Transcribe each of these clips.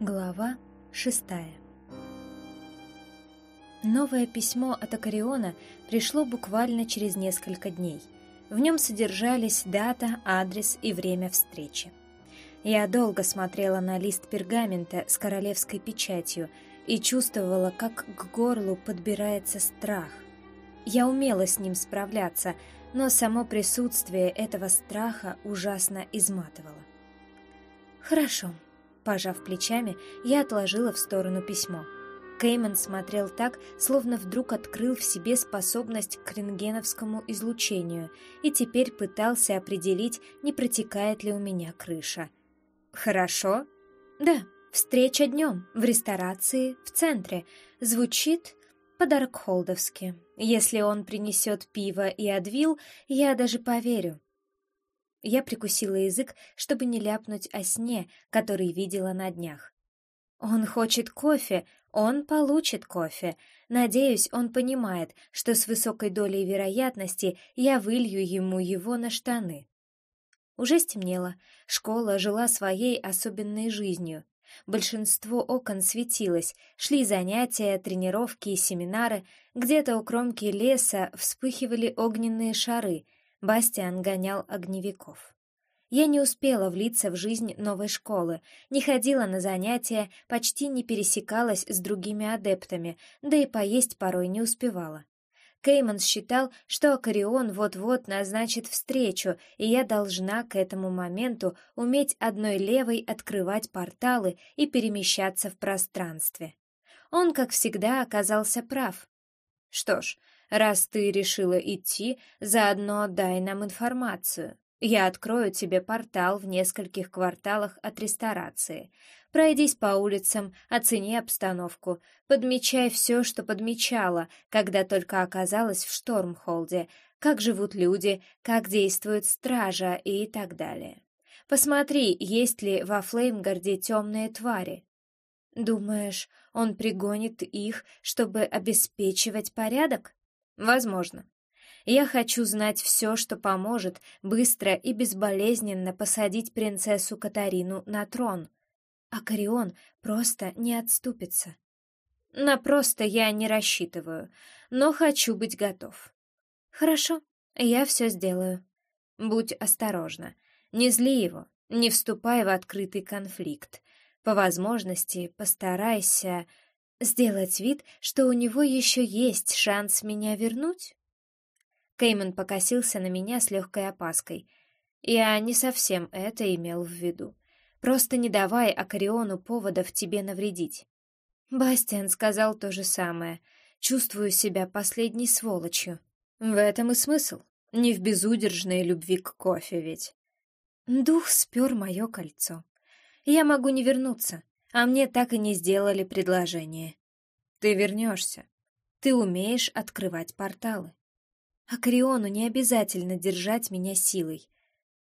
Глава шестая Новое письмо от Акариона пришло буквально через несколько дней. В нем содержались дата, адрес и время встречи. Я долго смотрела на лист пергамента с королевской печатью и чувствовала, как к горлу подбирается страх. Я умела с ним справляться, но само присутствие этого страха ужасно изматывало. «Хорошо», Пожав плечами, я отложила в сторону письмо. Кейман смотрел так, словно вдруг открыл в себе способность к рентгеновскому излучению и теперь пытался определить, не протекает ли у меня крыша. «Хорошо?» «Да, встреча днем, в ресторации, в центре. Звучит по-даркхолдовски. Если он принесет пиво и адвил, я даже поверю. Я прикусила язык, чтобы не ляпнуть о сне, который видела на днях. Он хочет кофе, он получит кофе. Надеюсь, он понимает, что с высокой долей вероятности я вылью ему его на штаны. Уже стемнело. Школа жила своей особенной жизнью. Большинство окон светилось, шли занятия, тренировки и семинары, где-то у кромки леса вспыхивали огненные шары — Бастиан гонял огневиков. Я не успела влиться в жизнь новой школы, не ходила на занятия, почти не пересекалась с другими адептами, да и поесть порой не успевала. Кейман считал, что Акарион вот-вот назначит встречу, и я должна к этому моменту уметь одной левой открывать порталы и перемещаться в пространстве. Он, как всегда, оказался прав. Что ж, Раз ты решила идти, заодно дай нам информацию. Я открою тебе портал в нескольких кварталах от ресторации. Пройдись по улицам, оцени обстановку, подмечай все, что подмечала, когда только оказалась в Штормхолде, как живут люди, как действует стража и так далее. Посмотри, есть ли во Флеймгарде темные твари. Думаешь, он пригонит их, чтобы обеспечивать порядок? Возможно. Я хочу знать все, что поможет быстро и безболезненно посадить принцессу Катарину на трон. А Корион просто не отступится. На просто я не рассчитываю, но хочу быть готов. Хорошо, я все сделаю. Будь осторожна. Не зли его, не вступай в открытый конфликт. По возможности постарайся Сделать вид, что у него еще есть шанс меня вернуть? Кейман покосился на меня с легкой опаской. Я не совсем это имел в виду. Просто не давай Акариону поводов тебе навредить. Бастиан сказал то же самое. Чувствую себя последней сволочью. В этом и смысл. Не в безудержной любви к кофе ведь. Дух спер мое кольцо. Я могу не вернуться, а мне так и не сделали предложение. Ты вернешься. Ты умеешь открывать порталы. А Криону не обязательно держать меня силой.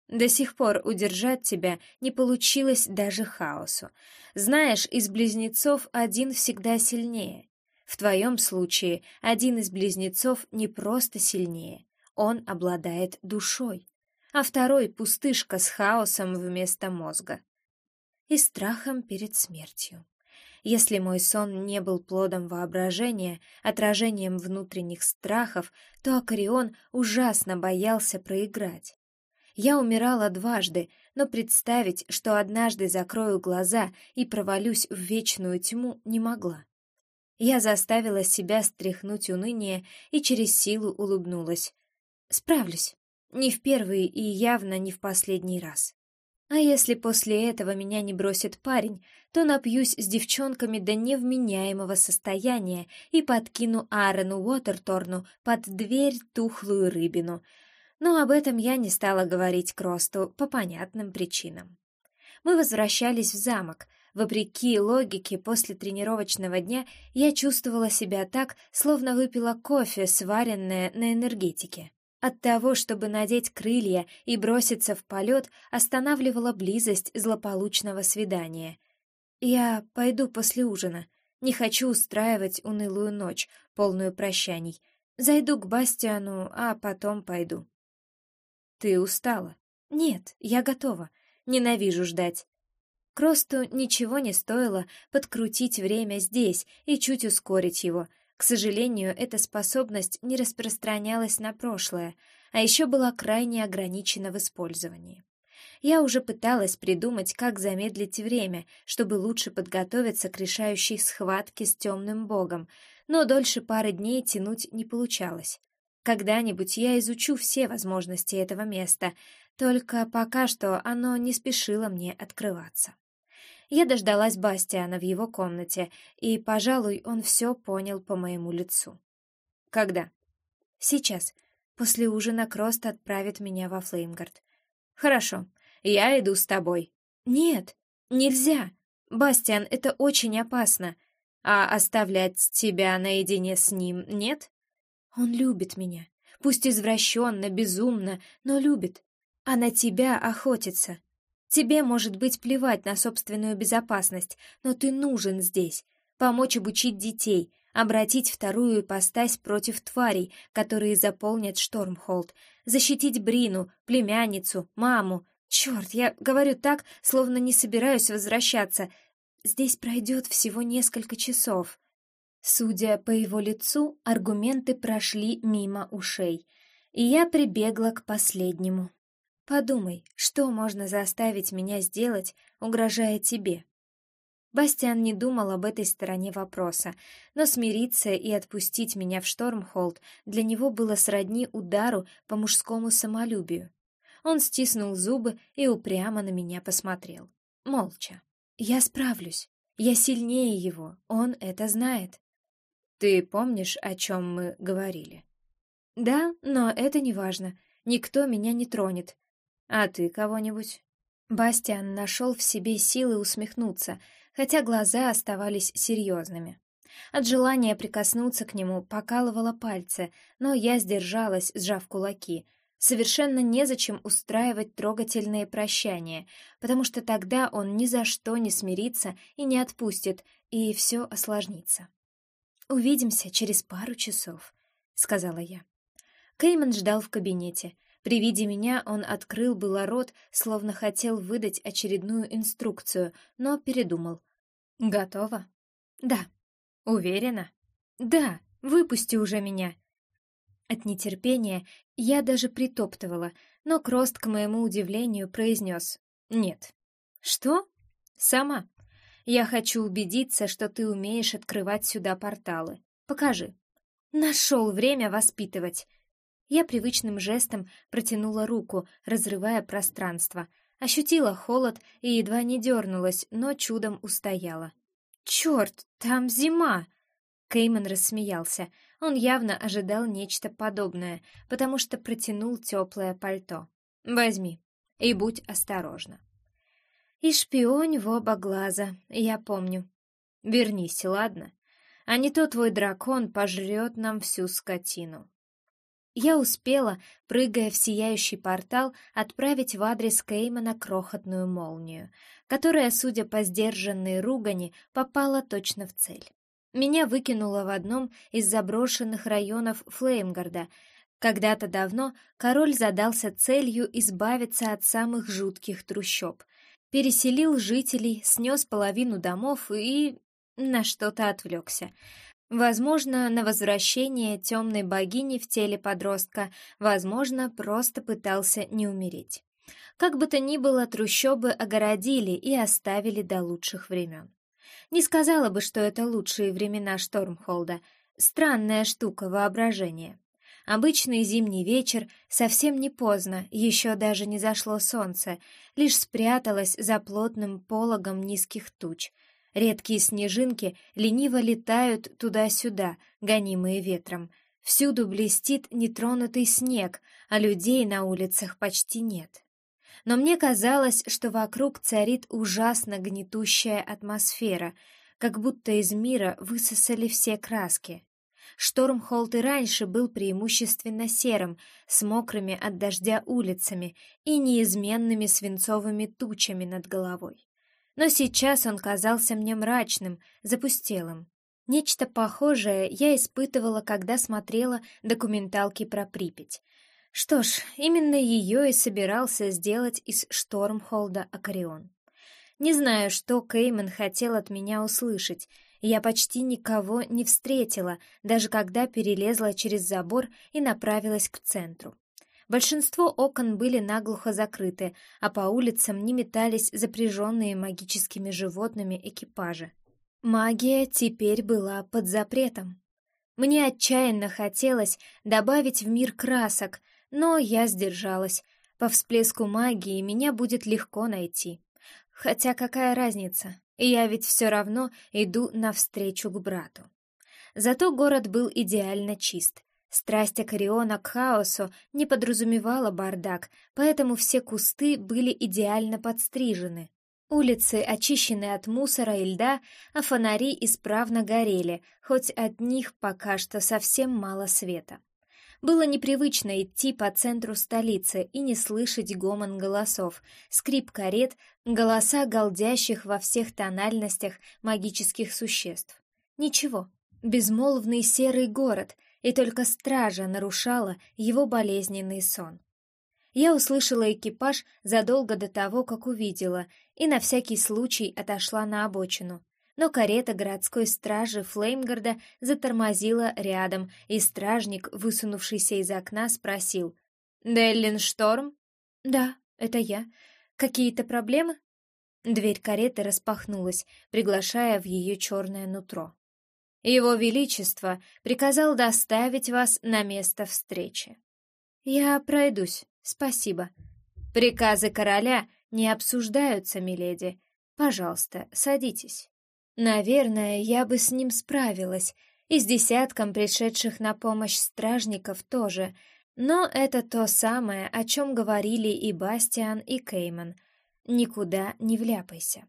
До сих пор удержать тебя не получилось даже хаосу. Знаешь, из близнецов один всегда сильнее. В твоем случае один из близнецов не просто сильнее, он обладает душой, а второй — пустышка с хаосом вместо мозга и страхом перед смертью. Если мой сон не был плодом воображения, отражением внутренних страхов, то Акарион ужасно боялся проиграть. Я умирала дважды, но представить, что однажды закрою глаза и провалюсь в вечную тьму, не могла. Я заставила себя стряхнуть уныние и через силу улыбнулась. Справлюсь. Не в первый и явно не в последний раз. А если после этого меня не бросит парень, то напьюсь с девчонками до невменяемого состояния и подкину Аарону Уотерторну под дверь тухлую рыбину. Но об этом я не стала говорить Кросту по понятным причинам. Мы возвращались в замок. Вопреки логике, после тренировочного дня я чувствовала себя так, словно выпила кофе, сваренное на энергетике. От того, чтобы надеть крылья и броситься в полет, останавливала близость злополучного свидания. «Я пойду после ужина. Не хочу устраивать унылую ночь, полную прощаний. Зайду к Бастиану, а потом пойду». «Ты устала?» «Нет, я готова. Ненавижу ждать». Кросту ничего не стоило подкрутить время здесь и чуть ускорить его. К сожалению, эта способность не распространялась на прошлое, а еще была крайне ограничена в использовании. Я уже пыталась придумать, как замедлить время, чтобы лучше подготовиться к решающей схватке с темным богом, но дольше пары дней тянуть не получалось. Когда-нибудь я изучу все возможности этого места, только пока что оно не спешило мне открываться. Я дождалась Бастиана в его комнате, и, пожалуй, он все понял по моему лицу. «Когда?» «Сейчас. После ужина Крост отправит меня во Флеймгард». «Хорошо. Я иду с тобой». «Нет, нельзя. Бастиан, это очень опасно. А оставлять тебя наедине с ним нет?» «Он любит меня. Пусть извращенно, безумно, но любит. А на тебя охотится. Тебе, может быть, плевать на собственную безопасность, но ты нужен здесь. Помочь обучить детей, обратить вторую ипостась против тварей, которые заполнят Штормхолд, защитить Брину, племянницу, маму. Черт, я говорю так, словно не собираюсь возвращаться. Здесь пройдет всего несколько часов. Судя по его лицу, аргументы прошли мимо ушей, и я прибегла к последнему. Подумай, что можно заставить меня сделать, угрожая тебе? Бастиан не думал об этой стороне вопроса, но смириться и отпустить меня в Штормхолд для него было сродни удару по мужскому самолюбию. Он стиснул зубы и упрямо на меня посмотрел. Молча. «Я справлюсь. Я сильнее его. Он это знает». «Ты помнишь, о чем мы говорили?» «Да, но это не важно. Никто меня не тронет. А ты кого-нибудь?» Бастиан нашел в себе силы усмехнуться, хотя глаза оставались серьезными. От желания прикоснуться к нему покалывало пальцы, но я сдержалась, сжав кулаки. Совершенно незачем устраивать трогательные прощания, потому что тогда он ни за что не смирится и не отпустит, и все осложнится. «Увидимся через пару часов», — сказала я. Кейман ждал в кабинете. При виде меня он открыл было рот, словно хотел выдать очередную инструкцию, но передумал. «Готово?» «Да». «Уверена?» «Да, выпусти уже меня». От нетерпения я даже притоптывала, но Крост, к моему удивлению, произнес «Нет». «Что?» «Сама. Я хочу убедиться, что ты умеешь открывать сюда порталы. Покажи». «Нашел время воспитывать», я привычным жестом протянула руку, разрывая пространство. Ощутила холод и едва не дернулась, но чудом устояла. «Черт, там зима!» Кейман рассмеялся. Он явно ожидал нечто подобное, потому что протянул теплое пальто. «Возьми и будь осторожна». «И шпионь в оба глаза, я помню. Вернись, ладно? А не то твой дракон пожрет нам всю скотину». Я успела, прыгая в сияющий портал, отправить в адрес Кеймана крохотную молнию, которая, судя по сдержанной ругани, попала точно в цель. Меня выкинуло в одном из заброшенных районов Флеймгарда. Когда-то давно король задался целью избавиться от самых жутких трущоб. Переселил жителей, снес половину домов и... на что-то отвлекся. Возможно, на возвращение темной богини в теле подростка, возможно, просто пытался не умереть. Как бы то ни было, трущобы огородили и оставили до лучших времен. Не сказала бы, что это лучшие времена Штормхолда. Странная штука воображения. Обычный зимний вечер, совсем не поздно, еще даже не зашло солнце, лишь спряталось за плотным пологом низких туч — Редкие снежинки лениво летают туда-сюда, гонимые ветром. Всюду блестит нетронутый снег, а людей на улицах почти нет. Но мне казалось, что вокруг царит ужасно гнетущая атмосфера, как будто из мира высосали все краски. Штормхолд и раньше был преимущественно серым, с мокрыми от дождя улицами и неизменными свинцовыми тучами над головой но сейчас он казался мне мрачным, запустелым. Нечто похожее я испытывала, когда смотрела документалки про Припять. Что ж, именно ее и собирался сделать из Штормхолда Акарион. Не знаю, что Кейман хотел от меня услышать. Я почти никого не встретила, даже когда перелезла через забор и направилась к центру. Большинство окон были наглухо закрыты, а по улицам не метались запряженные магическими животными экипажи. Магия теперь была под запретом. Мне отчаянно хотелось добавить в мир красок, но я сдержалась. По всплеску магии меня будет легко найти. Хотя какая разница? Я ведь все равно иду навстречу к брату. Зато город был идеально чист. Страсть Акариона к хаосу не подразумевала бардак, поэтому все кусты были идеально подстрижены. Улицы очищены от мусора и льда, а фонари исправно горели, хоть от них пока что совсем мало света. Было непривычно идти по центру столицы и не слышать гомон голосов, скрип карет, голоса голдящих во всех тональностях магических существ. Ничего, безмолвный серый город, и только стража нарушала его болезненный сон. Я услышала экипаж задолго до того, как увидела, и на всякий случай отошла на обочину. Но карета городской стражи Флеймгарда затормозила рядом, и стражник, высунувшийся из окна, спросил. «Деллин Шторм?» «Да, это я. Какие-то проблемы?» Дверь кареты распахнулась, приглашая в ее черное нутро. Его Величество приказал доставить вас на место встречи. Я пройдусь, спасибо. Приказы короля не обсуждаются, миледи. Пожалуйста, садитесь. Наверное, я бы с ним справилась, и с десятком пришедших на помощь стражников тоже, но это то самое, о чем говорили и Бастиан, и Кейман. Никуда не вляпайся.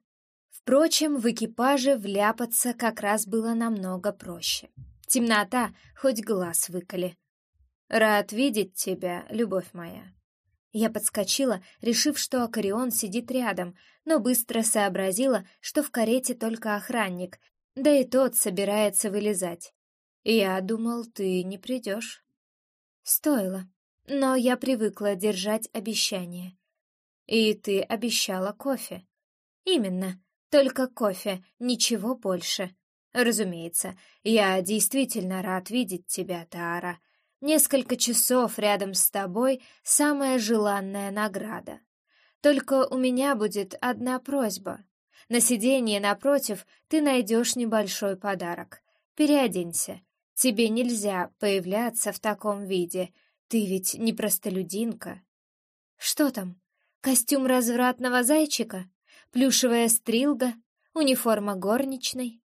Впрочем, в экипаже вляпаться как раз было намного проще. Темнота, хоть глаз выколи. «Рад видеть тебя, любовь моя». Я подскочила, решив, что Акарион сидит рядом, но быстро сообразила, что в карете только охранник, да и тот собирается вылезать. «Я думал, ты не придешь». Стоило, но я привыкла держать обещания. «И ты обещала кофе». «Именно», только кофе, ничего больше. Разумеется, я действительно рад видеть тебя, Тара. Несколько часов рядом с тобой — самая желанная награда. Только у меня будет одна просьба. На сиденье напротив ты найдешь небольшой подарок. Переоденься. Тебе нельзя появляться в таком виде. Ты ведь не простолюдинка. Что там? Костюм развратного зайчика? Плюшевая стрилга, униформа горничной.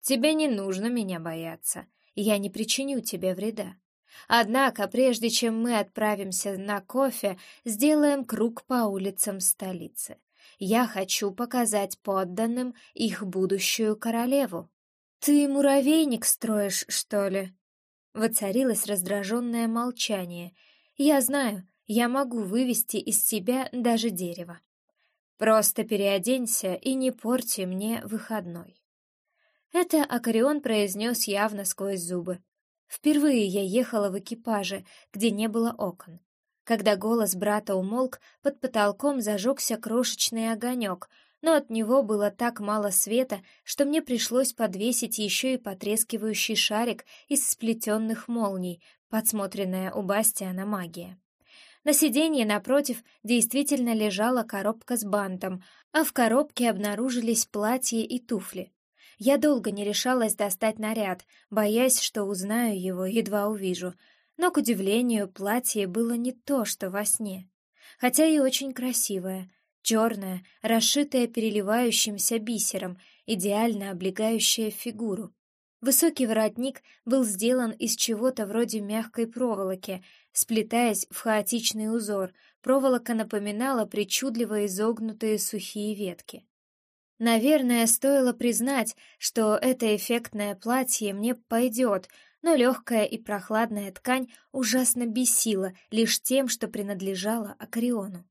Тебе не нужно меня бояться, я не причиню тебе вреда. Однако, прежде чем мы отправимся на кофе, сделаем круг по улицам столицы. Я хочу показать подданным их будущую королеву. Ты муравейник строишь, что ли? Воцарилось раздраженное молчание. Я знаю, я могу вывести из себя даже дерево. Просто переоденься и не порти мне выходной. Это Акарион произнес явно сквозь зубы. Впервые я ехала в экипаже, где не было окон. Когда голос брата умолк, под потолком зажегся крошечный огонек, но от него было так мало света, что мне пришлось подвесить еще и потрескивающий шарик из сплетенных молний, подсмотренная у Бастиана магия. На сиденье напротив действительно лежала коробка с бантом, а в коробке обнаружились платье и туфли. Я долго не решалась достать наряд, боясь, что узнаю его, едва увижу. Но, к удивлению, платье было не то, что во сне. Хотя и очень красивое, черное, расшитое переливающимся бисером, идеально облегающее фигуру. Высокий воротник был сделан из чего-то вроде мягкой проволоки, сплетаясь в хаотичный узор, проволока напоминала причудливо изогнутые сухие ветки. Наверное, стоило признать, что это эффектное платье мне пойдет, но легкая и прохладная ткань ужасно бесила лишь тем, что принадлежала Акриону.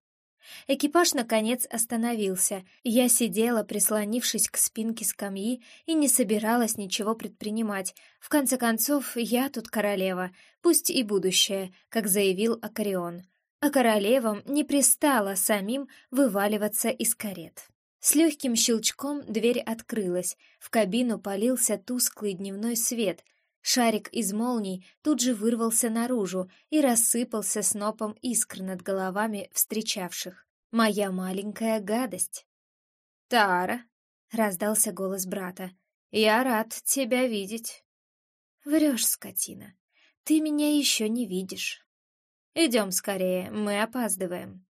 Экипаж, наконец, остановился. Я сидела, прислонившись к спинке скамьи, и не собиралась ничего предпринимать. В конце концов, я тут королева, пусть и будущее, как заявил Акарион. А королевам не пристало самим вываливаться из карет. С легким щелчком дверь открылась, в кабину полился тусклый дневной свет. Шарик из молний тут же вырвался наружу и рассыпался снопом искр над головами встречавших. Моя маленькая гадость. «Тара!» — раздался голос брата. «Я рад тебя видеть». «Врешь, скотина. Ты меня еще не видишь». «Идем скорее, мы опаздываем».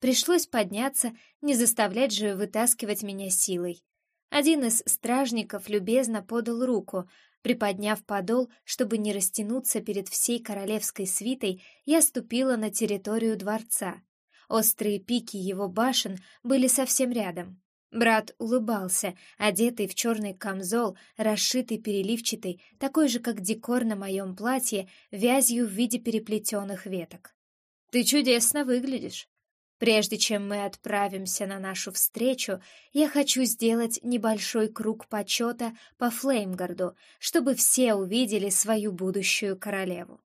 Пришлось подняться, не заставлять же вытаскивать меня силой. Один из стражников любезно подал руку. Приподняв подол, чтобы не растянуться перед всей королевской свитой, я ступила на территорию дворца. Острые пики его башен были совсем рядом. Брат улыбался, одетый в черный камзол, расшитый переливчатый, такой же, как декор на моем платье, вязью в виде переплетенных веток. «Ты чудесно выглядишь», Прежде чем мы отправимся на нашу встречу, я хочу сделать небольшой круг почета по Флеймгарду, чтобы все увидели свою будущую королеву.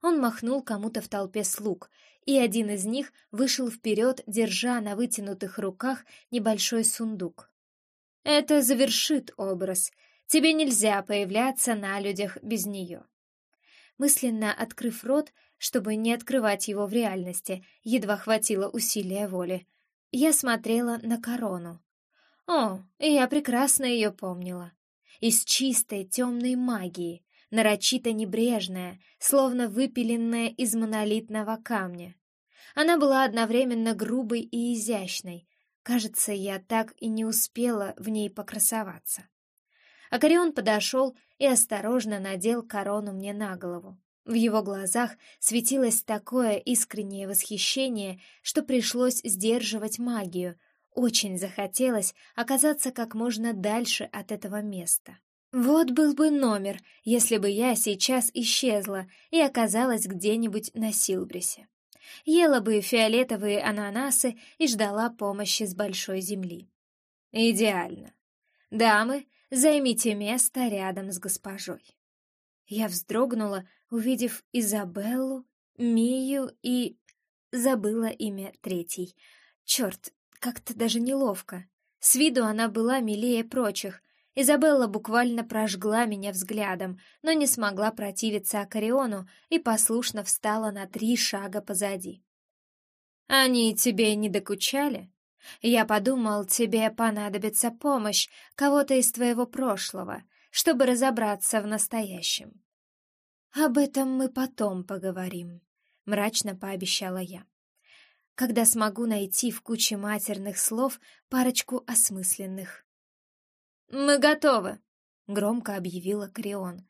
Он махнул кому-то в толпе слуг, и один из них вышел вперед, держа на вытянутых руках небольшой сундук. «Это завершит образ. Тебе нельзя появляться на людях без нее». Мысленно открыв рот, чтобы не открывать его в реальности, едва хватило усилия воли. Я смотрела на корону. О, я прекрасно ее помнила. Из чистой темной магии, нарочито небрежная, словно выпиленная из монолитного камня. Она была одновременно грубой и изящной. Кажется, я так и не успела в ней покрасоваться. Акарион подошел и осторожно надел корону мне на голову. В его глазах светилось такое искреннее восхищение, что пришлось сдерживать магию. Очень захотелось оказаться как можно дальше от этого места. Вот был бы номер, если бы я сейчас исчезла и оказалась где-нибудь на Силбрисе. Ела бы фиолетовые ананасы и ждала помощи с большой земли. Идеально. Дамы, займите место рядом с госпожой. Я вздрогнула, увидев Изабеллу, Мию и... Забыла имя третьей. Черт, как-то даже неловко. С виду она была милее прочих. Изабелла буквально прожгла меня взглядом, но не смогла противиться Акариону и послушно встала на три шага позади. «Они тебе не докучали? Я подумал, тебе понадобится помощь кого-то из твоего прошлого, чтобы разобраться в настоящем. «Об этом мы потом поговорим», — мрачно пообещала я. «Когда смогу найти в куче матерных слов парочку осмысленных». «Мы готовы», — громко объявила Крион.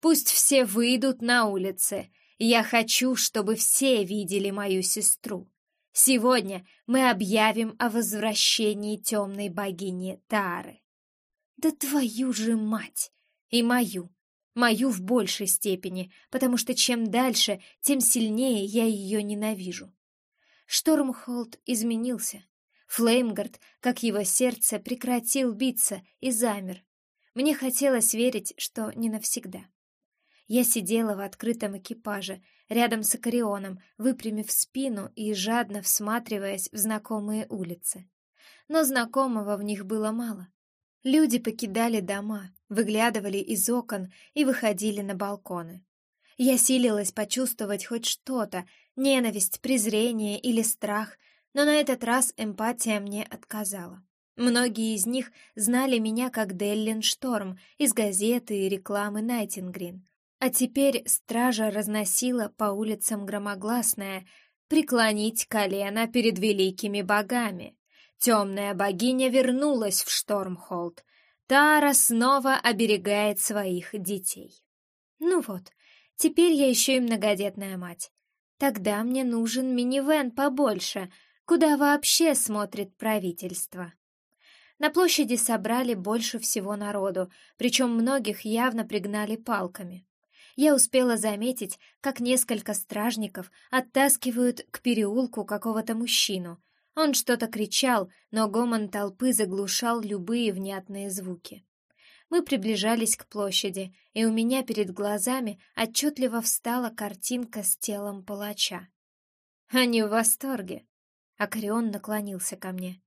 «Пусть все выйдут на улицы. Я хочу, чтобы все видели мою сестру. Сегодня мы объявим о возвращении темной богини Тары». «Да твою же мать! И мою!» Мою в большей степени, потому что чем дальше, тем сильнее я ее ненавижу. Штормхолд изменился. Флеймгард, как его сердце, прекратил биться и замер. Мне хотелось верить, что не навсегда. Я сидела в открытом экипаже, рядом с Акарионом, выпрямив спину и жадно всматриваясь в знакомые улицы. Но знакомого в них было мало. Люди покидали дома, выглядывали из окон и выходили на балконы. Я силилась почувствовать хоть что-то, ненависть, презрение или страх, но на этот раз эмпатия мне отказала. Многие из них знали меня как Деллин Шторм из газеты и рекламы Найтингрин. А теперь стража разносила по улицам громогласное «Преклонить колено перед великими богами». Темная богиня вернулась в Штормхолд. Тара снова оберегает своих детей. Ну вот, теперь я еще и многодетная мать. Тогда мне нужен минивэн побольше, куда вообще смотрит правительство. На площади собрали больше всего народу, причем многих явно пригнали палками. Я успела заметить, как несколько стражников оттаскивают к переулку какого-то мужчину, он что-то кричал, но гомон толпы заглушал любые внятные звуки. Мы приближались к площади, и у меня перед глазами отчетливо встала картинка с телом палача. Они в восторге. Акарион наклонился ко мне.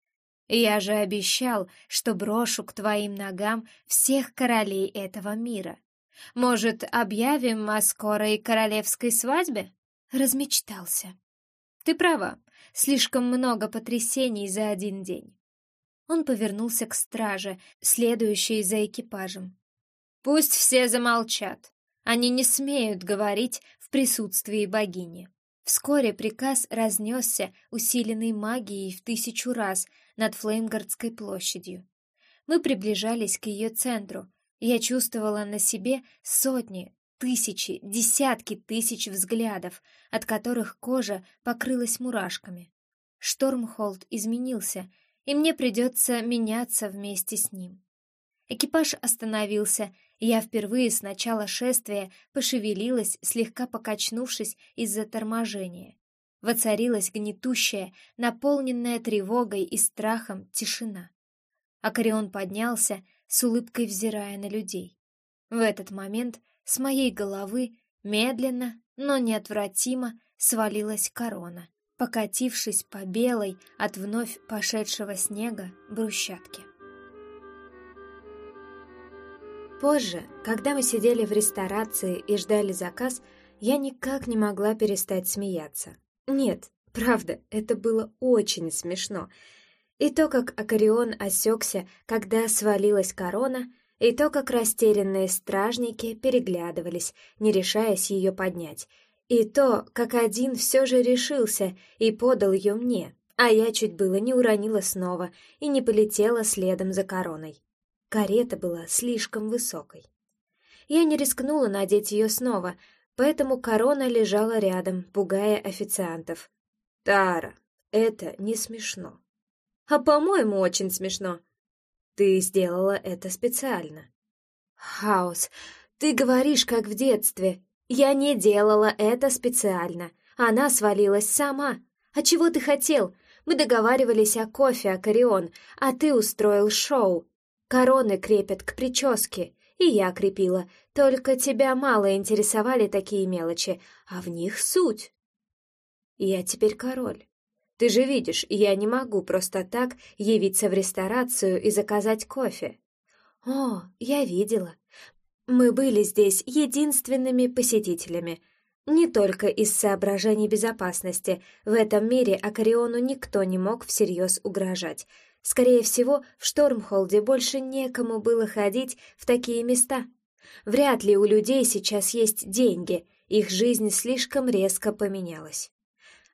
Я же обещал, что брошу к твоим ногам всех королей этого мира. Может, объявим о скорой королевской свадьбе? Размечтался. Ты права, слишком много потрясений за один день. Он повернулся к страже, следующей за экипажем. Пусть все замолчат. Они не смеют говорить в присутствии богини. Вскоре приказ разнесся, усиленный магией в тысячу раз над Флеймгардской площадью. Мы приближались к ее центру. Я чувствовала на себе сотни, тысячи, десятки тысяч взглядов, от которых кожа покрылась мурашками. Штормхолд изменился, и мне придется меняться вместе с ним. Экипаж остановился, и я впервые с начала шествия пошевелилась, слегка покачнувшись из-за торможения. Воцарилась гнетущая, наполненная тревогой и страхом тишина. Акарион поднялся, с улыбкой взирая на людей. В этот момент с моей головы медленно, но неотвратимо свалилась корона, покатившись по белой от вновь пошедшего снега брусчатке. Позже, когда мы сидели в ресторации и ждали заказ, я никак не могла перестать смеяться. Нет, правда, это было очень смешно. И то, как Акарион осекся, когда свалилась корона, и то, как растерянные стражники переглядывались, не решаясь ее поднять, и то, как один все же решился и подал ее мне, а я чуть было не уронила снова и не полетела следом за короной. Карета была слишком высокой. Я не рискнула надеть ее снова, поэтому корона лежала рядом, пугая официантов. «Тара, это не смешно». «А, по-моему, очень смешно». «Ты сделала это специально». «Хаос, ты говоришь, как в детстве. Я не делала это специально. Она свалилась сама. А чего ты хотел? Мы договаривались о кофе, Акарион, а ты устроил шоу. Короны крепят к прическе, и я крепила, только тебя мало интересовали такие мелочи, а в них суть. Я теперь король. Ты же видишь, я не могу просто так явиться в ресторацию и заказать кофе. О, я видела. Мы были здесь единственными посетителями. Не только из соображений безопасности. В этом мире Акариону никто не мог всерьез угрожать. Скорее всего, в Штормхолде больше некому было ходить в такие места. Вряд ли у людей сейчас есть деньги, их жизнь слишком резко поменялась.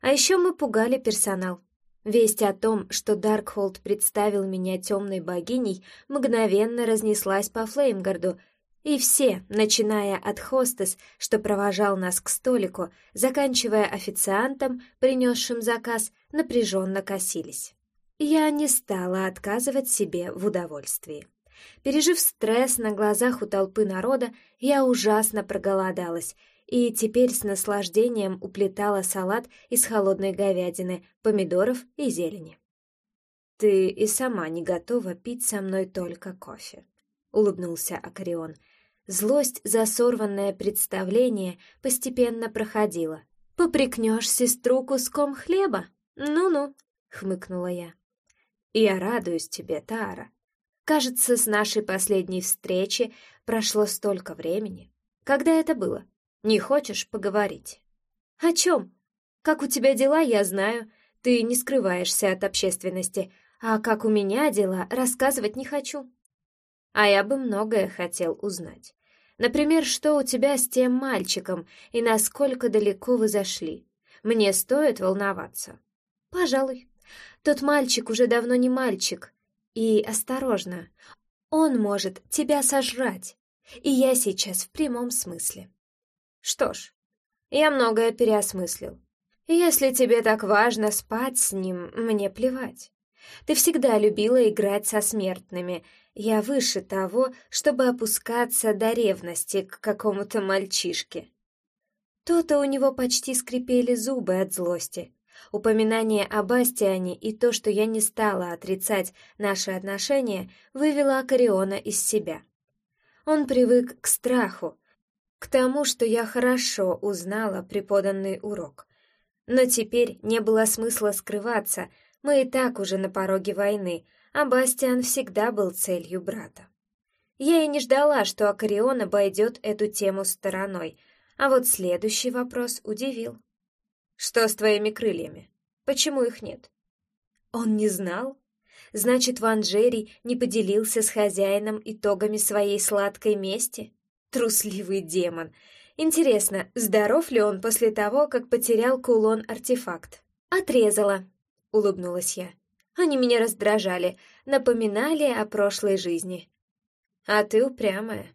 А еще мы пугали персонал. Весть о том, что Даркхолд представил меня темной богиней, мгновенно разнеслась по Флеймгарду, и все, начиная от хостес, что провожал нас к столику, заканчивая официантом, принесшим заказ, напряженно косились. Я не стала отказывать себе в удовольствии. Пережив стресс на глазах у толпы народа, я ужасно проголодалась и теперь с наслаждением уплетала салат из холодной говядины, помидоров и зелени. «Ты и сама не готова пить со мной только кофе», — улыбнулся Акарион. Злость за сорванное представление постепенно проходила. «Попрекнешь сестру куском хлеба? Ну-ну», — хмыкнула я. Я радуюсь тебе, Тара. Кажется, с нашей последней встречи прошло столько времени. Когда это было? Не хочешь поговорить? О чем? Как у тебя дела, я знаю. Ты не скрываешься от общественности. А как у меня дела, рассказывать не хочу. А я бы многое хотел узнать. Например, что у тебя с тем мальчиком и насколько далеко вы зашли. Мне стоит волноваться. Пожалуй. Тот мальчик уже давно не мальчик. И осторожно, он может тебя сожрать. И я сейчас в прямом смысле. Что ж, я многое переосмыслил. Если тебе так важно спать с ним, мне плевать. Ты всегда любила играть со смертными. Я выше того, чтобы опускаться до ревности к какому-то мальчишке. То-то у него почти скрипели зубы от злости. Упоминание о Бастиане и то, что я не стала отрицать наши отношения, вывело Акариона из себя. Он привык к страху, к тому, что я хорошо узнала преподанный урок. Но теперь не было смысла скрываться, Мы и так уже на пороге войны, а Бастиан всегда был целью брата. Я и не ждала, что Акарион обойдет эту тему стороной, а вот следующий вопрос удивил. «Что с твоими крыльями? Почему их нет?» Он не знал? Значит, Ван Джерри не поделился с хозяином итогами своей сладкой мести? Трусливый демон. Интересно, здоров ли он после того, как потерял кулон-артефакт? «Отрезала», — улыбнулась я. Они меня раздражали, напоминали о прошлой жизни. «А ты упрямая».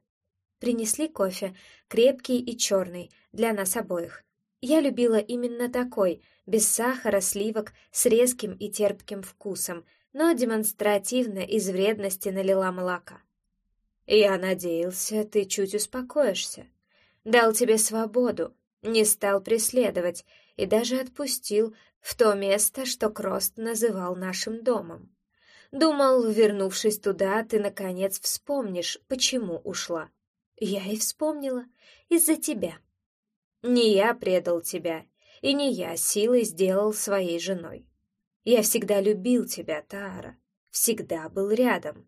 Принесли кофе, крепкий и черный, для нас обоих. Я любила именно такой, без сахара, сливок, с резким и терпким вкусом, но демонстративно из вредности налила молока. «Я надеялся, ты чуть успокоишься. Дал тебе свободу, не стал преследовать и даже отпустил в то место, что Крост называл нашим домом. Думал, вернувшись туда, ты, наконец, вспомнишь, почему ушла. Я и вспомнила. Из-за тебя. Не я предал тебя, и не я силой сделал своей женой. Я всегда любил тебя, Тара, всегда был рядом.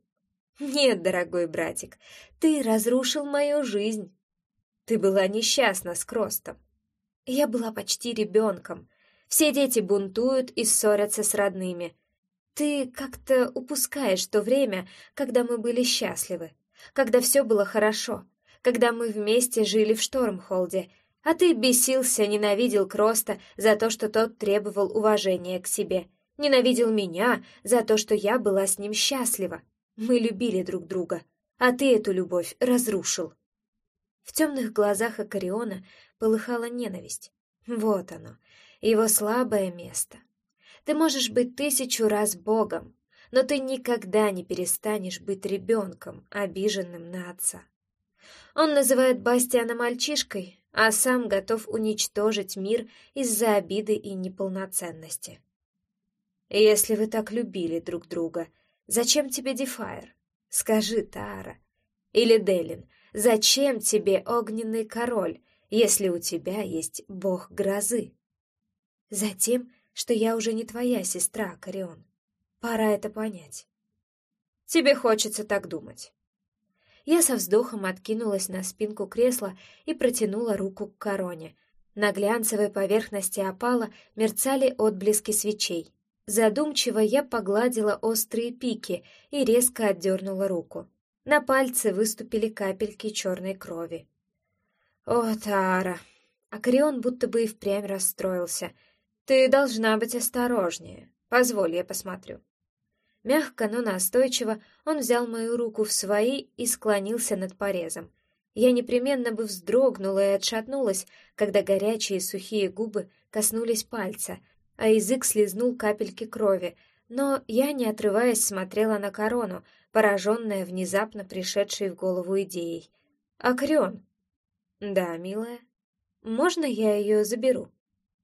Нет, дорогой братик, ты разрушил мою жизнь. Ты была несчастна с Кростом. Я была почти ребенком. Все дети бунтуют и ссорятся с родными. Ты как-то упускаешь то время, когда мы были счастливы, когда все было хорошо, когда мы вместе жили в Штормхолде, а ты бесился, ненавидел Кроста за то, что тот требовал уважения к себе, ненавидел меня за то, что я была с ним счастлива. Мы любили друг друга, а ты эту любовь разрушил. В темных глазах Акариона полыхала ненависть. Вот оно, его слабое место. Ты можешь быть тысячу раз Богом, но ты никогда не перестанешь быть ребенком, обиженным на отца. Он называет Бастиана мальчишкой, а сам готов уничтожить мир из-за обиды и неполноценности. Если вы так любили друг друга, зачем тебе Дефайр? Скажи, Тара. Или Делин, Зачем тебе огненный король, если у тебя есть бог грозы? Затем, что я уже не твоя сестра, Корион. Пора это понять. Тебе хочется так думать. Я со вздохом откинулась на спинку кресла и протянула руку к короне. На глянцевой поверхности опала мерцали отблески свечей. Задумчиво я погладила острые пики и резко отдернула руку. На пальце выступили капельки черной крови. «О, Тара!» Акарион будто бы и впрямь расстроился. «Ты должна быть осторожнее. Позволь, я посмотрю». Мягко, но настойчиво он взял мою руку в свои и склонился над порезом. Я непременно бы вздрогнула и отшатнулась, когда горячие сухие губы коснулись пальца, а язык слезнул капельки крови, но я, не отрываясь, смотрела на корону, пораженная внезапно пришедшей в голову идеей. «Акрион!» «Да, милая. Можно я ее заберу?»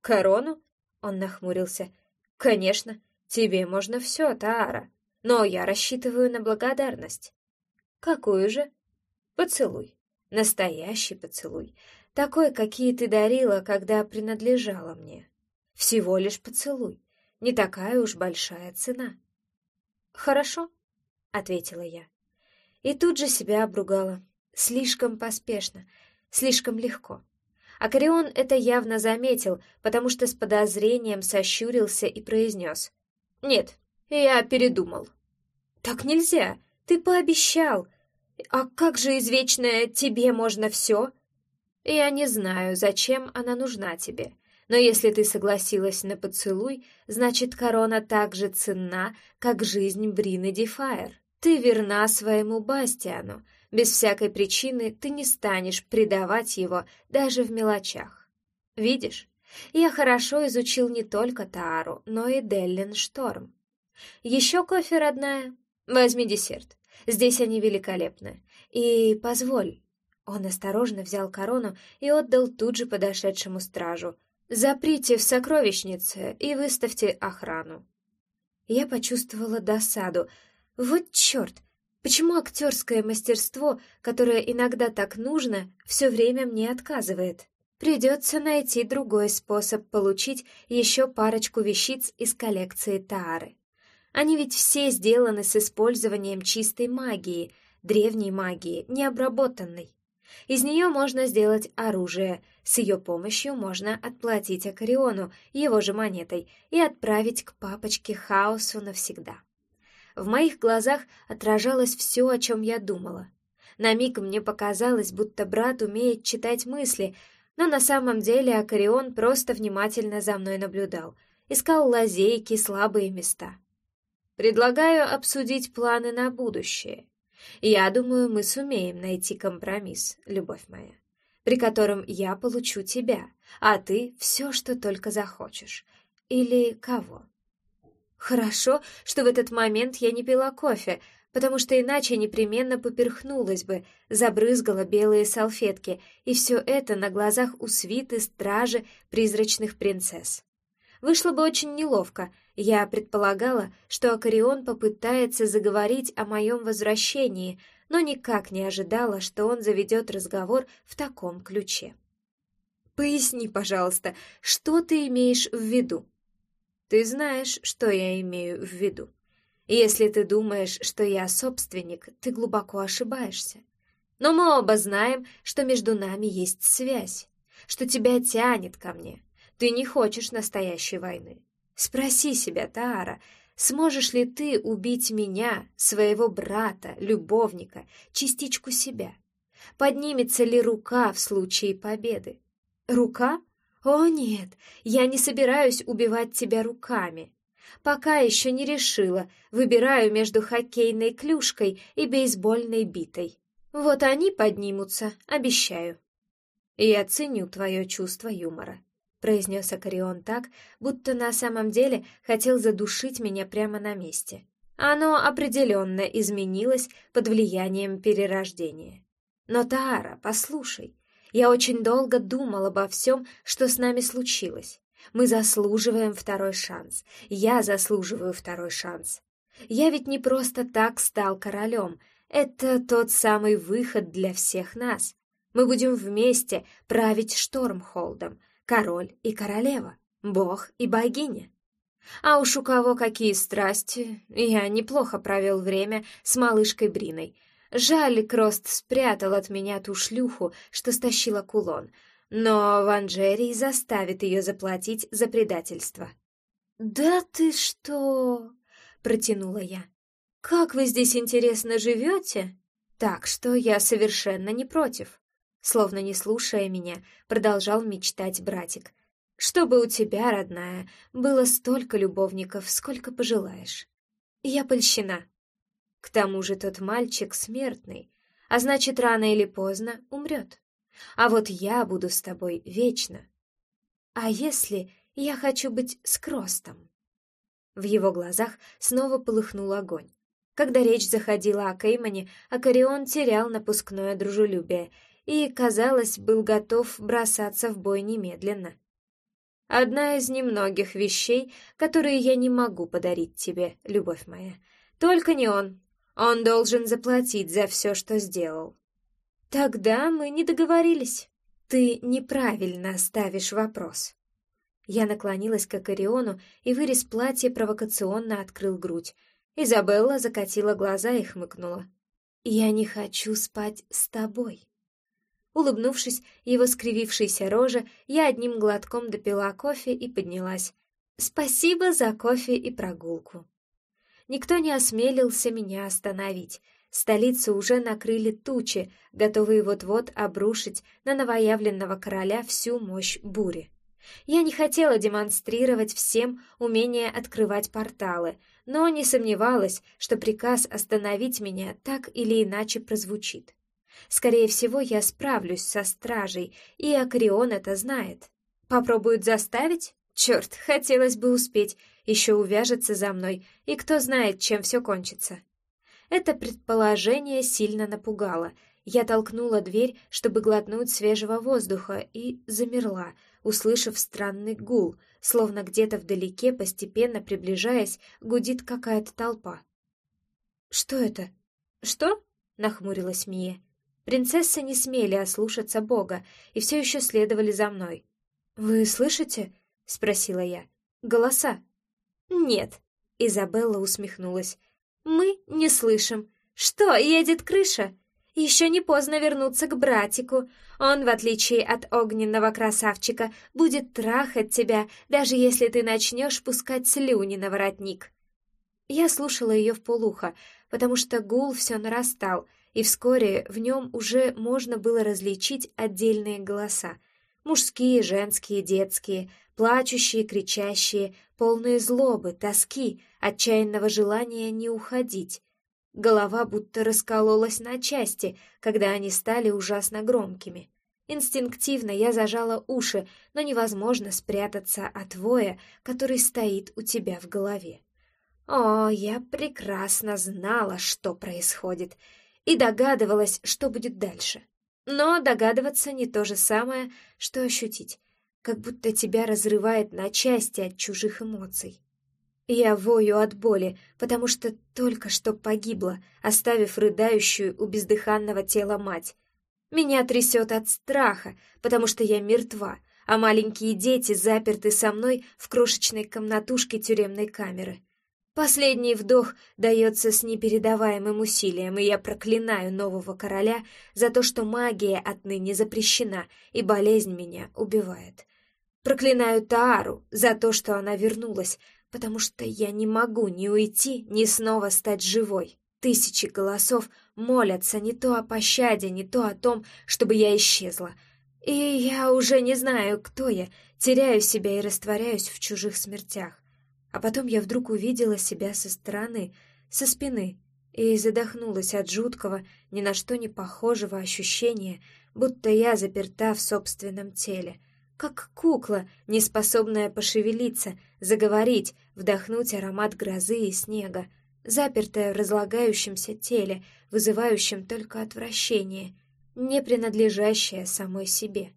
«Корону?» — он нахмурился. «Конечно, тебе можно все, Таара, но я рассчитываю на благодарность». «Какую же?» «Поцелуй. Настоящий поцелуй. Такой, какие ты дарила, когда принадлежала мне. Всего лишь поцелуй. Не такая уж большая цена». «Хорошо», — ответила я. И тут же себя обругала. Слишком поспешно, слишком легко. Акарион это явно заметил, потому что с подозрением сощурился и произнес. «Нет, я передумал». «Так нельзя, ты пообещал. А как же извечное «тебе можно все»?» «Я не знаю, зачем она нужна тебе, но если ты согласилась на поцелуй, значит, корона так же ценна, как жизнь Брины Дефайр. Ты верна своему Бастиану. Без всякой причины ты не станешь предавать его даже в мелочах. Видишь, я хорошо изучил не только Таару, но и Деллин Шторм. Еще кофе, родная? Возьми десерт. Здесь они великолепны. И позволь. Он осторожно взял корону и отдал тут же подошедшему стражу, Заприте в сокровищнице и выставьте охрану. Я почувствовала досаду. Вот черт! Почему актерское мастерство, которое иногда так нужно, все время мне отказывает? Придется найти другой способ получить еще парочку вещиц из коллекции Таары. Они ведь все сделаны с использованием чистой магии, древней магии, необработанной. Из нее можно сделать оружие, с ее помощью можно отплатить Акариону его же монетой и отправить к папочке Хаосу навсегда. В моих глазах отражалось все, о чем я думала. На миг мне показалось, будто брат умеет читать мысли, но на самом деле Акарион просто внимательно за мной наблюдал, искал лазейки, слабые места. Предлагаю обсудить планы на будущее. Я думаю, мы сумеем найти компромисс, любовь моя, при котором я получу тебя, а ты все, что только захочешь. Или кого? Хорошо, что в этот момент я не пила кофе, потому что иначе непременно поперхнулась бы, забрызгала белые салфетки, и все это на глазах у свиты стражи призрачных принцесс. Вышло бы очень неловко. Я предполагала, что Акарион попытается заговорить о моем возвращении, но никак не ожидала, что он заведет разговор в таком ключе. «Поясни, пожалуйста, что ты имеешь в виду?» «Ты знаешь, что я имею в виду», если ты думаешь, что я собственник, ты глубоко ошибаешься. Но мы оба знаем, что между нами есть связь, что тебя тянет ко мне. Ты не хочешь настоящей войны. Спроси себя, Таара, сможешь ли ты убить меня, своего брата, любовника, частичку себя? Поднимется ли рука в случае победы? Рука? О нет, я не собираюсь убивать тебя руками. Пока еще не решила, выбираю между хоккейной клюшкой и бейсбольной битой. Вот они поднимутся, обещаю. Я ценю твое чувство юмора, произнес Акарион так, будто на самом деле хотел задушить меня прямо на месте. Оно определенно изменилось под влиянием перерождения. Но, Таара, послушай, я очень долго думал обо всем, что с нами случилось. Мы заслуживаем второй шанс. Я заслуживаю второй шанс. Я ведь не просто так стал королем. Это тот самый выход для всех нас. Мы будем вместе править Штормхолдом, король и королева, бог и богиня. А уж у кого какие страсти, я неплохо провел время с малышкой Бриной. Жаль, Крост спрятал от меня ту шлюху, что стащила кулон — но Ванжерий заставит ее заплатить за предательство. «Да ты что?» — протянула я. «Как вы здесь интересно живете?» «Так что я совершенно не против», — словно не слушая меня, продолжал мечтать братик. «Чтобы у тебя, родная, было столько любовников, сколько пожелаешь. Я польщена. К тому же тот мальчик смертный, а значит, рано или поздно умрет. А вот я буду с тобой вечно. А если я хочу быть с Кростом? В его глазах снова полыхнул огонь. Когда речь заходила о Кеймане, Акарион терял напускное дружелюбие и, казалось, был готов бросаться в бой немедленно. Одна из немногих вещей, которые я не могу подарить тебе, любовь моя. Только не он. Он должен заплатить за все, что сделал. Тогда мы не договорились. Ты неправильно ставишь вопрос. Я наклонилась к Акариону, и вырез платья провокационно открыл грудь. Изабелла закатила глаза и хмыкнула. «Я не хочу спать с тобой». Улыбнувшись его скривившейся роже, я одним глотком допила кофе и поднялась. «Спасибо за кофе и прогулку». Никто не осмелился меня остановить — Столицу уже накрыли тучи, готовые вот-вот обрушить на новоявленного короля всю мощь бури. Я не хотела демонстрировать всем умение открывать порталы, но не сомневалась, что приказ остановить меня так или иначе прозвучит. Скорее всего, я справлюсь со стражей, и Акрион это знает. Попробуют заставить? Черт, хотелось бы успеть, еще увяжется за мной, и кто знает, чем все кончится. Это предположение сильно напугало. Я толкнула дверь, чтобы глотнуть свежего воздуха, и замерла, услышав странный гул, словно где-то вдалеке, постепенно приближаясь, гудит какая-то толпа. «Что это?» «Что?» — нахмурилась Мия. Принцессы не смели ослушаться Бога и все еще следовали за мной. «Вы слышите?» — спросила я. «Голоса?» «Нет», — Изабелла усмехнулась. «Мы не слышим. Что, едет крыша?» Еще не поздно вернуться к братику. Он, в отличие от огненного красавчика, будет трахать тебя, даже если ты начнешь пускать слюни на воротник. Я слушала ее в полухо, потому что гул все нарастал, и вскоре в нем уже можно было различить отдельные голоса. Мужские, женские, детские, плачущие, кричащие, полные злобы, тоски, отчаянного желания не уходить. Голова будто раскололась на части, когда они стали ужасно громкими. Инстинктивно я зажала уши, но невозможно спрятаться от воя, который стоит у тебя в голове. О, я прекрасно знала, что происходит, и догадывалась, что будет дальше. Но догадываться не то же самое, что ощутить, как будто тебя разрывает на части от чужих эмоций. Я вою от боли, потому что только что погибла, оставив рыдающую у бездыханного тела мать. Меня трясет от страха, потому что я мертва, а маленькие дети заперты со мной в крошечной комнатушке тюремной камеры. Последний вдох дается с непередаваемым усилием, и я проклинаю нового короля за то, что магия отныне запрещена, и болезнь меня убивает. Проклинаю Таару за то, что она вернулась, потому что я не могу ни уйти, ни снова стать живой. Тысячи голосов молятся не то о пощаде, не то о том, чтобы я исчезла. И я уже не знаю, кто я, теряю себя и растворяюсь в чужих смертях. А потом я вдруг увидела себя со стороны, со спины, и задохнулась от жуткого, ни на что не похожего ощущения, будто я заперта в собственном теле — как кукла, не способная пошевелиться, заговорить, вдохнуть аромат грозы и снега, запертая в разлагающемся теле, вызывающем только отвращение, не принадлежащее самой себе.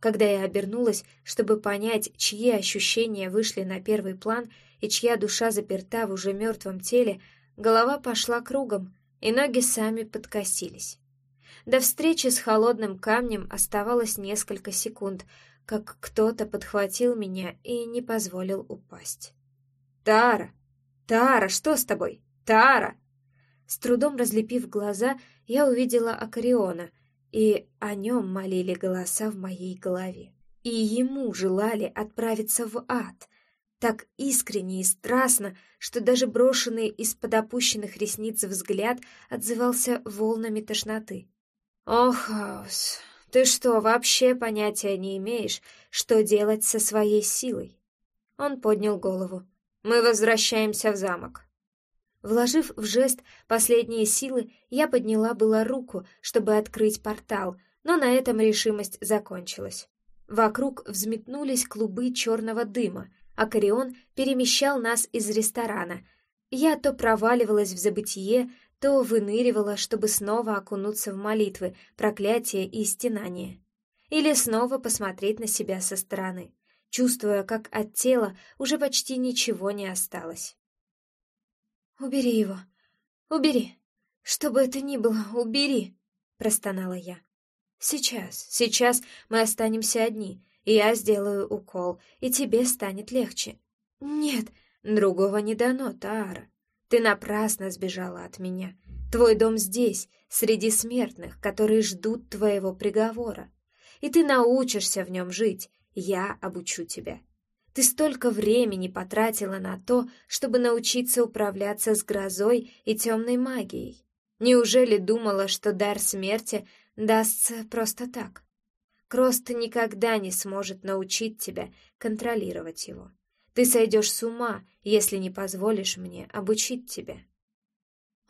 Когда я обернулась, чтобы понять, чьи ощущения вышли на первый план и чья душа заперта в уже мертвом теле, голова пошла кругом, и ноги сами подкосились. До встречи с холодным камнем оставалось несколько секунд, как кто-то подхватил меня и не позволил упасть. «Тара! Тара, что с тобой? Тара!» С трудом разлепив глаза, я увидела Акариона, и о нем молили голоса в моей голове. И ему желали отправиться в ад, так искренне и страстно, что даже брошенный из-под опущенных ресниц взгляд отзывался волнами тошноты. «О, хаос! Ты что, вообще понятия не имеешь, что делать со своей силой?» Он поднял голову. «Мы возвращаемся в замок». Вложив в жест последние силы, я подняла была руку, чтобы открыть портал, но на этом решимость закончилась. Вокруг взметнулись клубы черного дыма, а Корион перемещал нас из ресторана. Я то проваливалась в забытие, то выныривала, чтобы снова окунуться в молитвы, проклятия и стенания. Или снова посмотреть на себя со стороны, чувствуя, как от тела уже почти ничего не осталось. «Убери его! Убери! Что бы это ни было, убери!» — простонала я. «Сейчас, сейчас мы останемся одни, и я сделаю укол, и тебе станет легче». «Нет, другого не дано, Таара. Ты напрасно сбежала от меня. Твой дом здесь, среди смертных, которые ждут твоего приговора. И ты научишься в нем жить. Я обучу тебя. Ты столько времени потратила на то, чтобы научиться управляться с грозой и темной магией. Неужели думала, что дар смерти дастся просто так? Крост никогда не сможет научить тебя контролировать его. Ты сойдешь с ума, если не позволишь мне обучить тебя».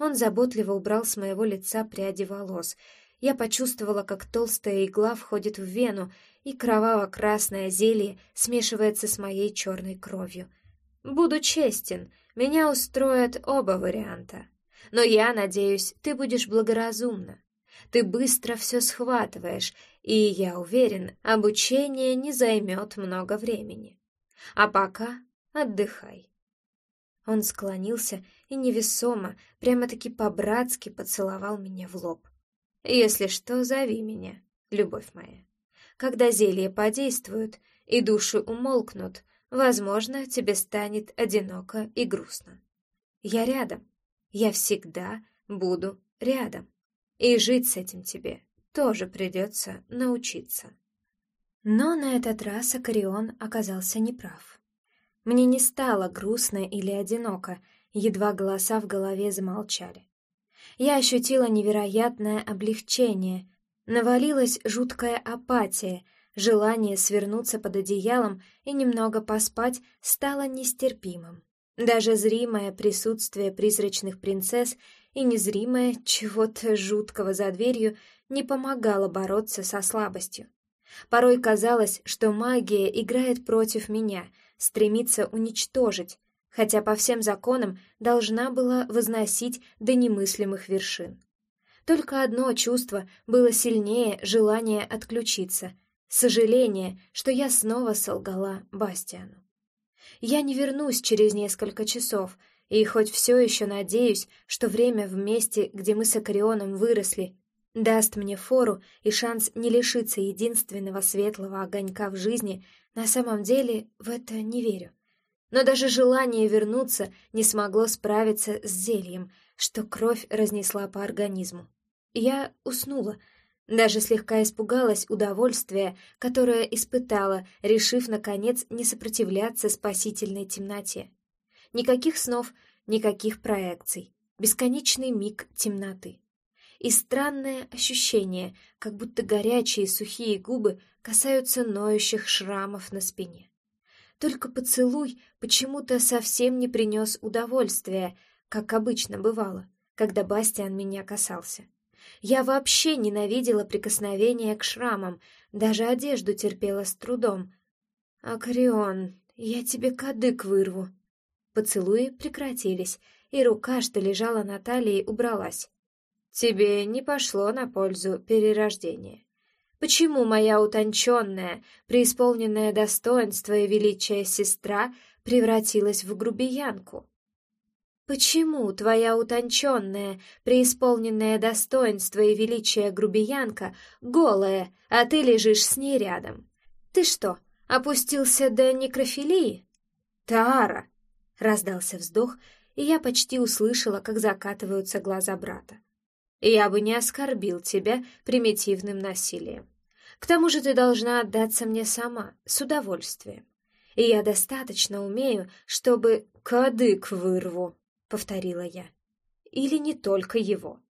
Он заботливо убрал с моего лица пряди волос. Я почувствовала, как толстая игла входит в вену, и кроваво-красное зелье смешивается с моей черной кровью. Буду честен, меня устроят оба варианта. Но я надеюсь, ты будешь благоразумна. Ты быстро все схватываешь, и, я уверен, обучение не займет много времени. А пока отдыхай. Он склонился и невесомо, прямо-таки по-братски поцеловал меня в лоб. Если что, зови меня, любовь моя. Когда зелье подействует и души умолкнут, возможно, тебе станет одиноко и грустно. Я рядом. Я всегда буду рядом. И жить с этим тебе тоже придется научиться. Но на этот раз Акарион оказался неправ. Мне не стало грустно или одиноко, едва голоса в голове замолчали. Я ощутила невероятное облегчение, навалилась жуткая апатия, желание свернуться под одеялом и немного поспать стало нестерпимым. Даже зримое присутствие призрачных принцесс и незримое чего-то жуткого за дверью не помогало бороться со слабостью. Порой казалось, что магия играет против меня, стремится уничтожить, хотя по всем законам должна была возносить до немыслимых вершин. Только одно чувство было сильнее желания отключиться — сожаление, что я снова солгала Бастиану. Я не вернусь через несколько часов, и хоть все еще надеюсь, что время в месте, где мы с Акарионом выросли, даст мне фору и шанс не лишиться единственного светлого огонька в жизни, на самом деле в это не верю. Но даже желание вернуться не смогло справиться с зельем, что кровь разнесла по организму. Я уснула, даже слегка испугалась удовольствия, которое испытала, решив, наконец, не сопротивляться спасительной темноте. Никаких снов, никаких проекций, бесконечный миг темноты. И странное ощущение, как будто горячие сухие губы касаются ноющих шрамов на спине. Только поцелуй почему-то совсем не принес удовольствия, как обычно бывало, когда Бастиан меня касался. Я вообще ненавидела прикосновения к шрамам, даже одежду терпела с трудом. «Акарион, я тебе кадык вырву». Поцелуи прекратились, и рука, что лежала на талии, убралась. «Тебе не пошло на пользу перерождение. Почему моя утонченная, преисполненная достоинства и величия сестра превратилась в грубиянку? Почему твоя утонченная, преисполненная достоинства и величия грубиянка голая, а ты лежишь с ней рядом? Ты что, опустился до некрофилии? Тара! Раздался вздох, и я почти услышала, как закатываются глаза брата. Я бы не оскорбил тебя примитивным насилием. К тому же ты должна отдаться мне сама, с удовольствием. И я достаточно умею, чтобы кадык вырву, — повторила я. Или не только его.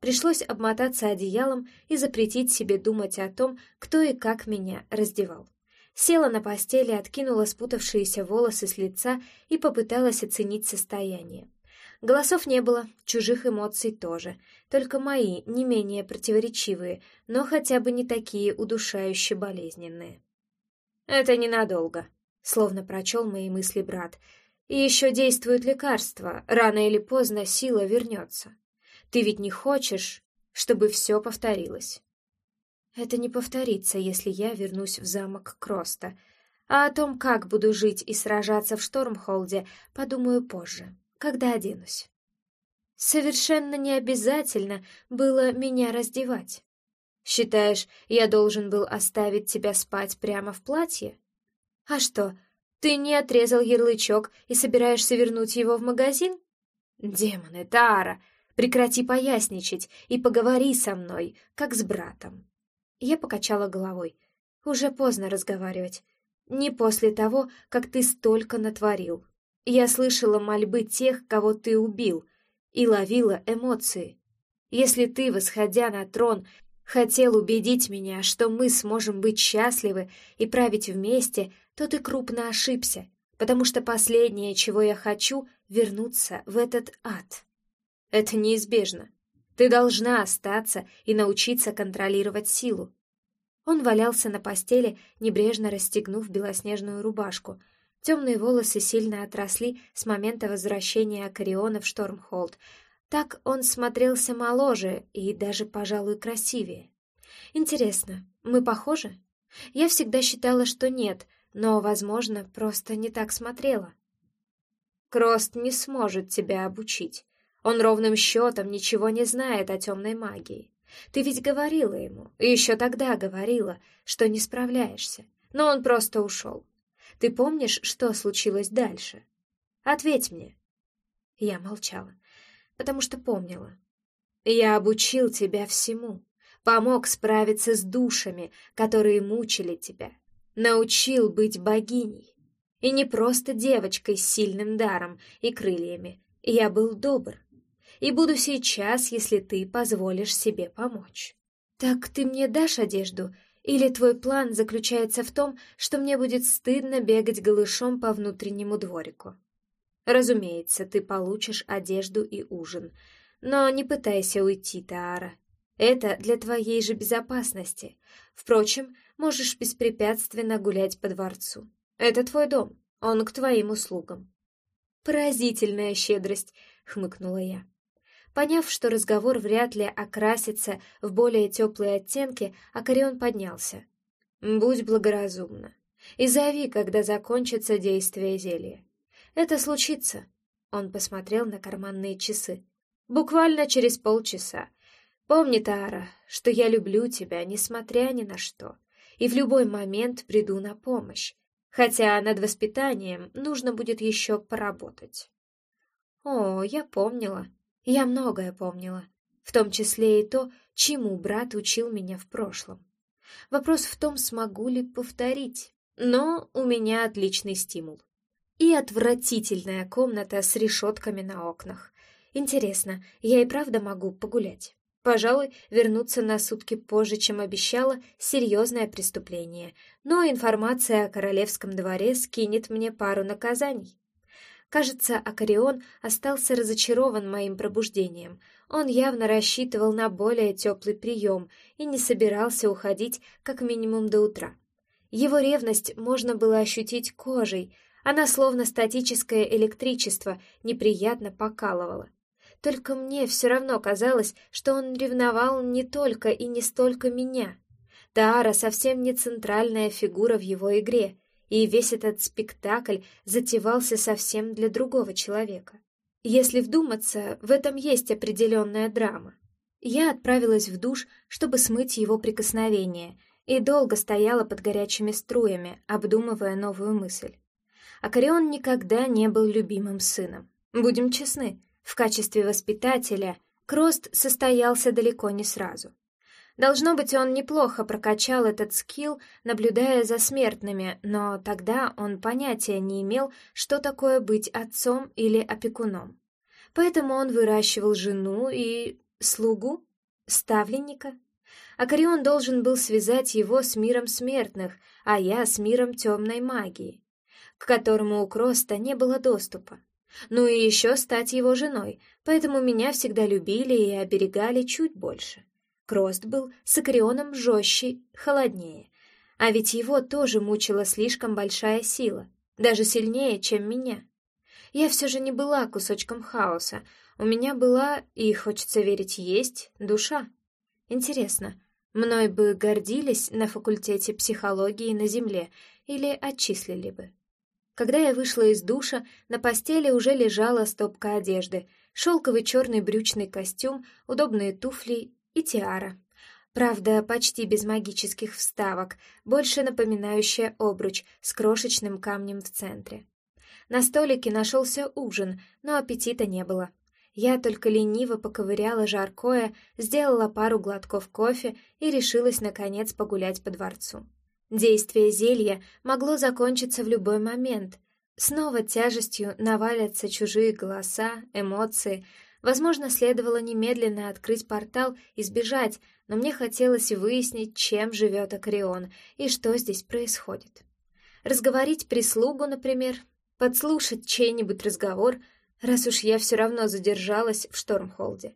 Пришлось обмотаться одеялом и запретить себе думать о том, кто и как меня раздевал. Села на постели, откинула спутавшиеся волосы с лица и попыталась оценить состояние. Голосов не было, чужих эмоций тоже, только мои, не менее противоречивые, но хотя бы не такие удушающе болезненные. «Это ненадолго», — словно прочел мои мысли брат. «И еще действует лекарство, рано или поздно сила вернется. Ты ведь не хочешь, чтобы все повторилось?» «Это не повторится, если я вернусь в замок Кроста», а о том, как буду жить и сражаться в Штормхолде, подумаю позже когда оденусь. Совершенно не обязательно было меня раздевать. Считаешь, я должен был оставить тебя спать прямо в платье? А что, ты не отрезал ярлычок и собираешься вернуть его в магазин? Демоны, Тара, прекрати поясничать и поговори со мной, как с братом. Я покачала головой. Уже поздно разговаривать. Не после того, как ты столько натворил. Я слышала мольбы тех, кого ты убил, и ловила эмоции. Если ты, восходя на трон, хотел убедить меня, что мы сможем быть счастливы и править вместе, то ты крупно ошибся, потому что последнее, чего я хочу, вернуться в этот ад. Это неизбежно. Ты должна остаться и научиться контролировать силу. Он валялся на постели, небрежно расстегнув белоснежную рубашку, Темные волосы сильно отросли с момента возвращения Акариона в Штормхолд. Так он смотрелся моложе и даже, пожалуй, красивее. Интересно, мы похожи? Я всегда считала, что нет, но, возможно, просто не так смотрела. Крост не сможет тебя обучить. Он ровным счетом ничего не знает о темной магии. Ты ведь говорила ему, и еще тогда говорила, что не справляешься, но он просто ушел. Ты помнишь, что случилось дальше? Ответь мне. Я молчала, потому что помнила. Я обучил тебя всему, помог справиться с душами, которые мучили тебя, научил быть богиней. И не просто девочкой с сильным даром и крыльями. Я был добр. И буду сейчас, если ты позволишь себе помочь. Так ты мне дашь одежду или твой план заключается в том, что мне будет стыдно бегать голышом по внутреннему дворику? Разумеется, ты получишь одежду и ужин, но не пытайся уйти, Таара. Это для твоей же безопасности. Впрочем, можешь беспрепятственно гулять по дворцу. Это твой дом, он к твоим услугам. Поразительная щедрость, хмыкнула я. Поняв, что разговор вряд ли окрасится в более теплые оттенки, Акарион поднялся. «Будь благоразумна и зови, когда закончится действие зелья. Это случится», — он посмотрел на карманные часы. «Буквально через полчаса. Помни, Таара, что я люблю тебя, несмотря ни на что, и в любой момент приду на помощь, хотя над воспитанием нужно будет еще поработать». «О, я помнила», я многое помнила, в том числе и то, чему брат учил меня в прошлом. Вопрос в том, смогу ли повторить, но у меня отличный стимул. И отвратительная комната с решетками на окнах. Интересно, я и правда могу погулять? Пожалуй, вернуться на сутки позже, чем обещала, серьезное преступление, но информация о королевском дворе скинет мне пару наказаний. Кажется, Акарион остался разочарован моим пробуждением. Он явно рассчитывал на более теплый прием и не собирался уходить как минимум до утра. Его ревность можно было ощутить кожей, она словно статическое электричество неприятно покалывала. Только мне все равно казалось, что он ревновал не только и не столько меня. Таара совсем не центральная фигура в его игре — и весь этот спектакль затевался совсем для другого человека. Если вдуматься, в этом есть определенная драма. Я отправилась в душ, чтобы смыть его прикосновение, и долго стояла под горячими струями, обдумывая новую мысль. Акарион никогда не был любимым сыном. Будем честны, в качестве воспитателя Крост состоялся далеко не сразу. Должно быть, он неплохо прокачал этот скилл, наблюдая за смертными, но тогда он понятия не имел, что такое быть отцом или опекуном. Поэтому он выращивал жену и... слугу? Ставленника? Акарион должен был связать его с миром смертных, а я с миром темной магии, к которому у Кроста не было доступа. Ну и еще стать его женой, поэтому меня всегда любили и оберегали чуть больше. Крост был с Акрионом жестче, холоднее. А ведь его тоже мучила слишком большая сила, даже сильнее, чем меня. Я все же не была кусочком хаоса, у меня была, и, хочется верить, есть, душа. Интересно, мной бы гордились на факультете психологии на Земле или отчислили бы? Когда я вышла из душа, на постели уже лежала стопка одежды, шелковый черный брючный костюм, удобные туфли и тиара. Правда, почти без магических вставок, больше напоминающая обруч с крошечным камнем в центре. На столике нашелся ужин, но аппетита не было. Я только лениво поковыряла жаркое, сделала пару глотков кофе и решилась, наконец, погулять по дворцу. Действие зелья могло закончиться в любой момент. Снова тяжестью навалятся чужие голоса, эмоции — Возможно, следовало немедленно открыть портал и сбежать, но мне хотелось выяснить, чем живет Акрион и что здесь происходит. Разговорить прислугу, например, подслушать чей-нибудь разговор, раз уж я все равно задержалась в Штормхолде.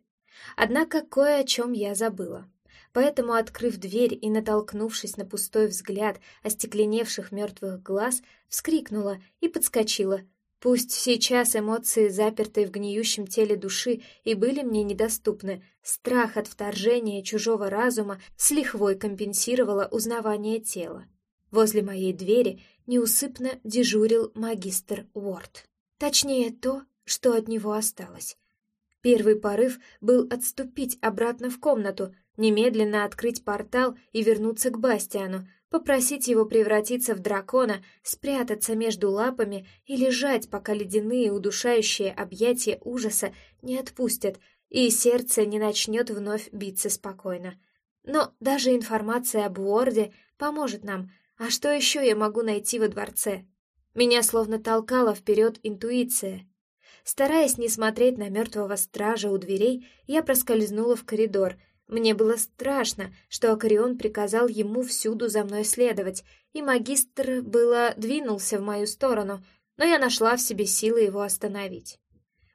Однако кое о чем я забыла. Поэтому, открыв дверь и натолкнувшись на пустой взгляд остекленевших мертвых глаз, вскрикнула и подскочила — Пусть сейчас эмоции, запертые в гниющем теле души, и были мне недоступны, страх от вторжения чужого разума с лихвой компенсировало узнавание тела. Возле моей двери неусыпно дежурил магистр Уорд. Точнее, то, что от него осталось. Первый порыв был отступить обратно в комнату, немедленно открыть портал и вернуться к Бастиану, попросить его превратиться в дракона, спрятаться между лапами и лежать, пока ледяные удушающие объятия ужаса не отпустят, и сердце не начнет вновь биться спокойно. Но даже информация об Уорде поможет нам. А что еще я могу найти во дворце? Меня словно толкала вперед интуиция. Стараясь не смотреть на мертвого стража у дверей, я проскользнула в коридор — мне было страшно, что Акарион приказал ему всюду за мной следовать, и магистр было двинулся в мою сторону, но я нашла в себе силы его остановить.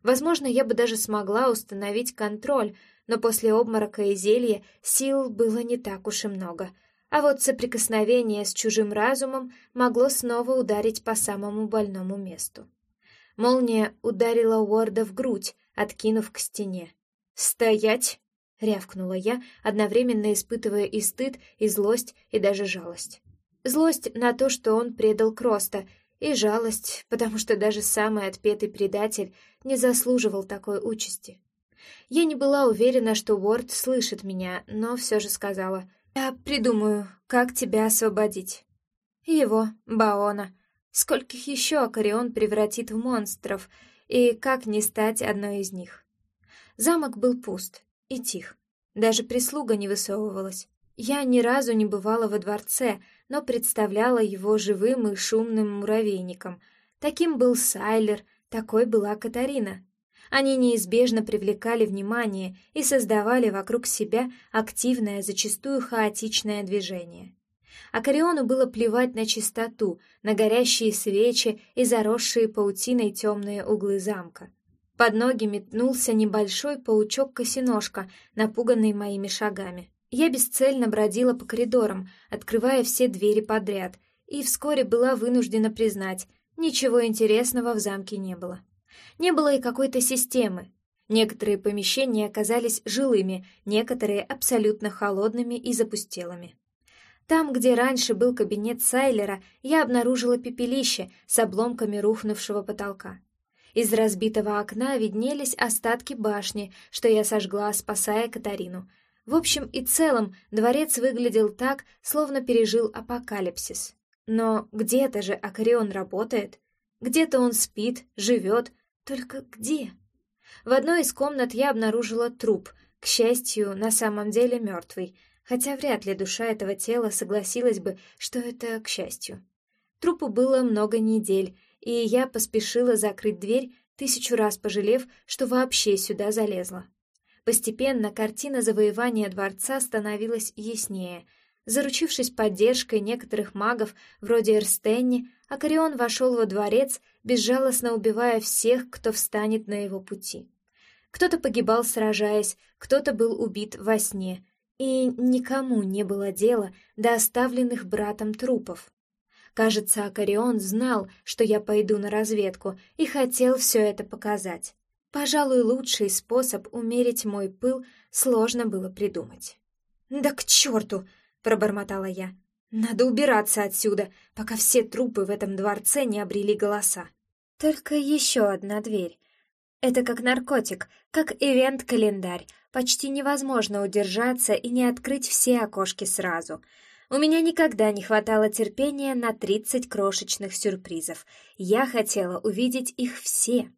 Возможно, я бы даже смогла установить контроль, но после обморока и зелья сил было не так уж и много. А вот соприкосновение с чужим разумом могло снова ударить по самому больному месту. Молния ударила Уорда в грудь, откинув к стене. «Стоять!» — рявкнула я, одновременно испытывая и стыд, и злость, и даже жалость. Злость на то, что он предал Кроста, и жалость, потому что даже самый отпетый предатель не заслуживал такой участи. Я не была уверена, что Уорд слышит меня, но все же сказала. «Я придумаю, как тебя освободить». Его, Баона. Скольких еще Акарион превратит в монстров, и как не стать одной из них. Замок был пуст, и тих. Даже прислуга не высовывалась. Я ни разу не бывала во дворце, но представляла его живым и шумным муравейником. Таким был Сайлер, такой была Катарина. Они неизбежно привлекали внимание и создавали вокруг себя активное, зачастую хаотичное движение. А Кариону было плевать на чистоту, на горящие свечи и заросшие паутиной темные углы замка. Под ноги метнулся небольшой паучок-косиножка, напуганный моими шагами. Я бесцельно бродила по коридорам, открывая все двери подряд, и вскоре была вынуждена признать, ничего интересного в замке не было. Не было и какой-то системы. Некоторые помещения оказались жилыми, некоторые абсолютно холодными и запустелыми. Там, где раньше был кабинет Сайлера, я обнаружила пепелище с обломками рухнувшего потолка. Из разбитого окна виднелись остатки башни, что я сожгла, спасая Катарину. В общем и целом, дворец выглядел так, словно пережил апокалипсис. Но где-то же Акарион работает. Где-то он спит, живет. Только где? В одной из комнат я обнаружила труп, к счастью, на самом деле мертвый, хотя вряд ли душа этого тела согласилась бы, что это к счастью. Трупу было много недель, и я поспешила закрыть дверь, тысячу раз пожалев, что вообще сюда залезла. Постепенно картина завоевания дворца становилась яснее. Заручившись поддержкой некоторых магов, вроде Эрстенни, Акарион вошел во дворец, безжалостно убивая всех, кто встанет на его пути. Кто-то погибал, сражаясь, кто-то был убит во сне, и никому не было дела до оставленных братом трупов. Кажется, Акарион знал, что я пойду на разведку, и хотел все это показать. Пожалуй, лучший способ умерить мой пыл сложно было придумать. «Да к черту!» — пробормотала я. «Надо убираться отсюда, пока все трупы в этом дворце не обрели голоса». Только еще одна дверь. Это как наркотик, как ивент-календарь. Почти невозможно удержаться и не открыть все окошки сразу — у меня никогда не хватало терпения на тридцать крошечных сюрпризов. Я хотела увидеть их все.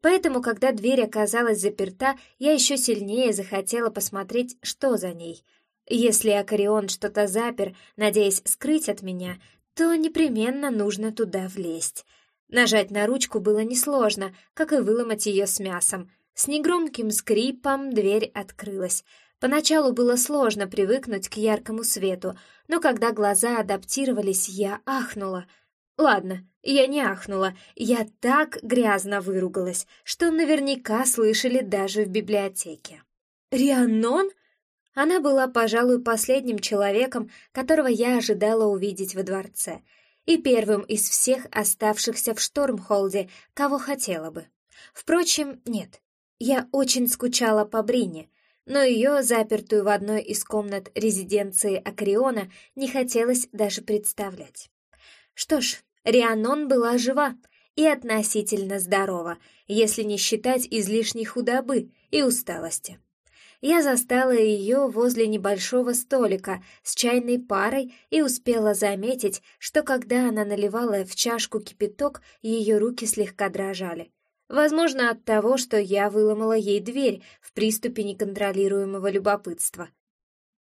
Поэтому, когда дверь оказалась заперта, я еще сильнее захотела посмотреть, что за ней. Если Акарион что-то запер, надеясь скрыть от меня, то непременно нужно туда влезть. Нажать на ручку было несложно, как и выломать ее с мясом. С негромким скрипом дверь открылась — Поначалу было сложно привыкнуть к яркому свету, но когда глаза адаптировались, я ахнула. Ладно, я не ахнула, я так грязно выругалась, что наверняка слышали даже в библиотеке. «Рианон?» Она была, пожалуй, последним человеком, которого я ожидала увидеть во дворце, и первым из всех оставшихся в Штормхолде, кого хотела бы. Впрочем, нет, я очень скучала по Брине — но ее, запертую в одной из комнат резиденции Акриона, не хотелось даже представлять. Что ж, Рианон была жива и относительно здорова, если не считать излишней худобы, и усталости. Я застала ее возле небольшого столика с чайной парой и успела заметить, что когда она наливала в чашку кипяток, ее руки слегка дрожали. Возможно, от того, что я выломала ей дверь в приступе неконтролируемого любопытства.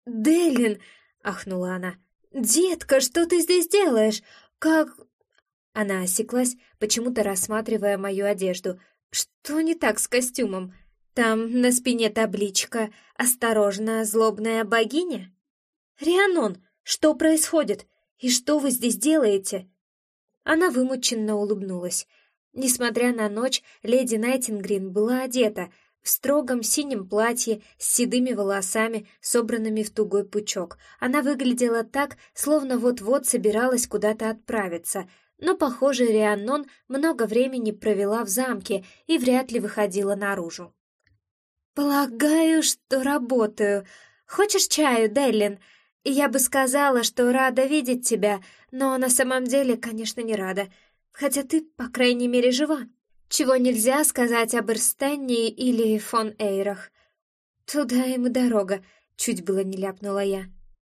«Делин!» — ахнула она. «Детка, что ты здесь делаешь? Как...» Она осеклась, почему-то рассматривая мою одежду. «Что не так с костюмом? Там на спине табличка «Осторожно, злобная богиня». «Рианон, что происходит? И что вы здесь делаете?» Она вымученно улыбнулась. Несмотря на ночь, леди Найтингрин была одета в строгом синем платье с седыми волосами, собранными в тугой пучок. Она выглядела так, словно вот-вот собиралась куда-то отправиться, но, похоже, Рианнон много времени провела в замке и вряд ли выходила наружу. «Полагаю, что работаю. Хочешь чаю, Деллин? Я бы сказала, что рада видеть тебя, но на самом деле, конечно, не рада. Хотя ты, по крайней мере, жива. Чего нельзя сказать об Эрстенне или фон Эйрах. Туда им и дорога, чуть было не ляпнула я.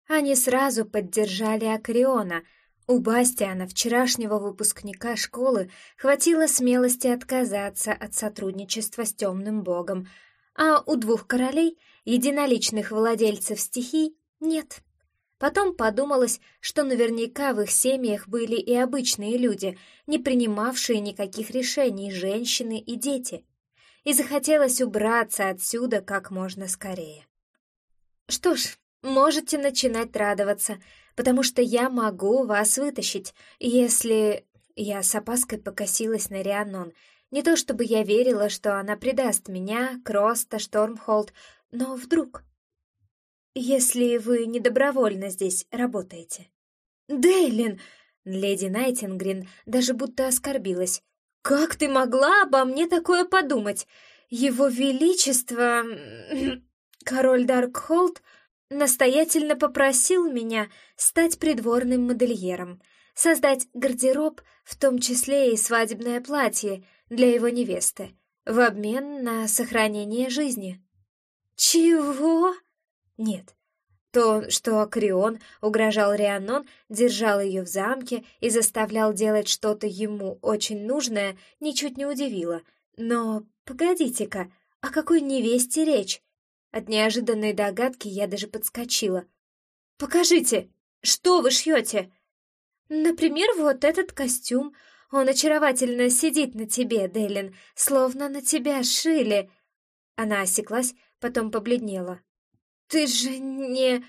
Они сразу поддержали Акриона. У Бастиана, вчерашнего выпускника школы, хватило смелости отказаться от сотрудничества с темным богом — а у двух королей, единоличных владельцев стихий, нет. Потом подумалось, что наверняка в их семьях были и обычные люди, не принимавшие никаких решений, женщины и дети. И захотелось убраться отсюда как можно скорее. Что ж, можете начинать радоваться, потому что я могу вас вытащить, если... Я с опаской покосилась на Рианон — не то чтобы я верила, что она предаст меня, Кроста, Штормхолд, но вдруг... Если вы не добровольно здесь работаете. Дейлин! Леди Найтингрин даже будто оскорбилась. «Как ты могла обо мне такое подумать? Его Величество... Король Даркхолд настоятельно попросил меня стать придворным модельером, создать гардероб, в том числе и свадебное платье, для его невесты в обмен на сохранение жизни. Чего? Нет. То, что Акрион угрожал Рианон, держал ее в замке и заставлял делать что-то ему очень нужное, ничуть не удивило. Но погодите-ка, о какой невесте речь? От неожиданной догадки я даже подскочила. «Покажите, что вы шьете?» «Например, вот этот костюм. Он очаровательно сидит на тебе, Делин, словно на тебя шили. Она осеклась, потом побледнела. Ты же не...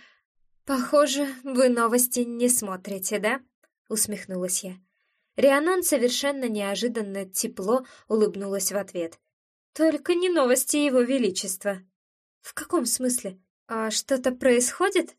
Похоже, вы новости не смотрите, да? Усмехнулась я. Рианон совершенно неожиданно тепло улыбнулась в ответ. Только не новости его величества. В каком смысле? А что-то происходит?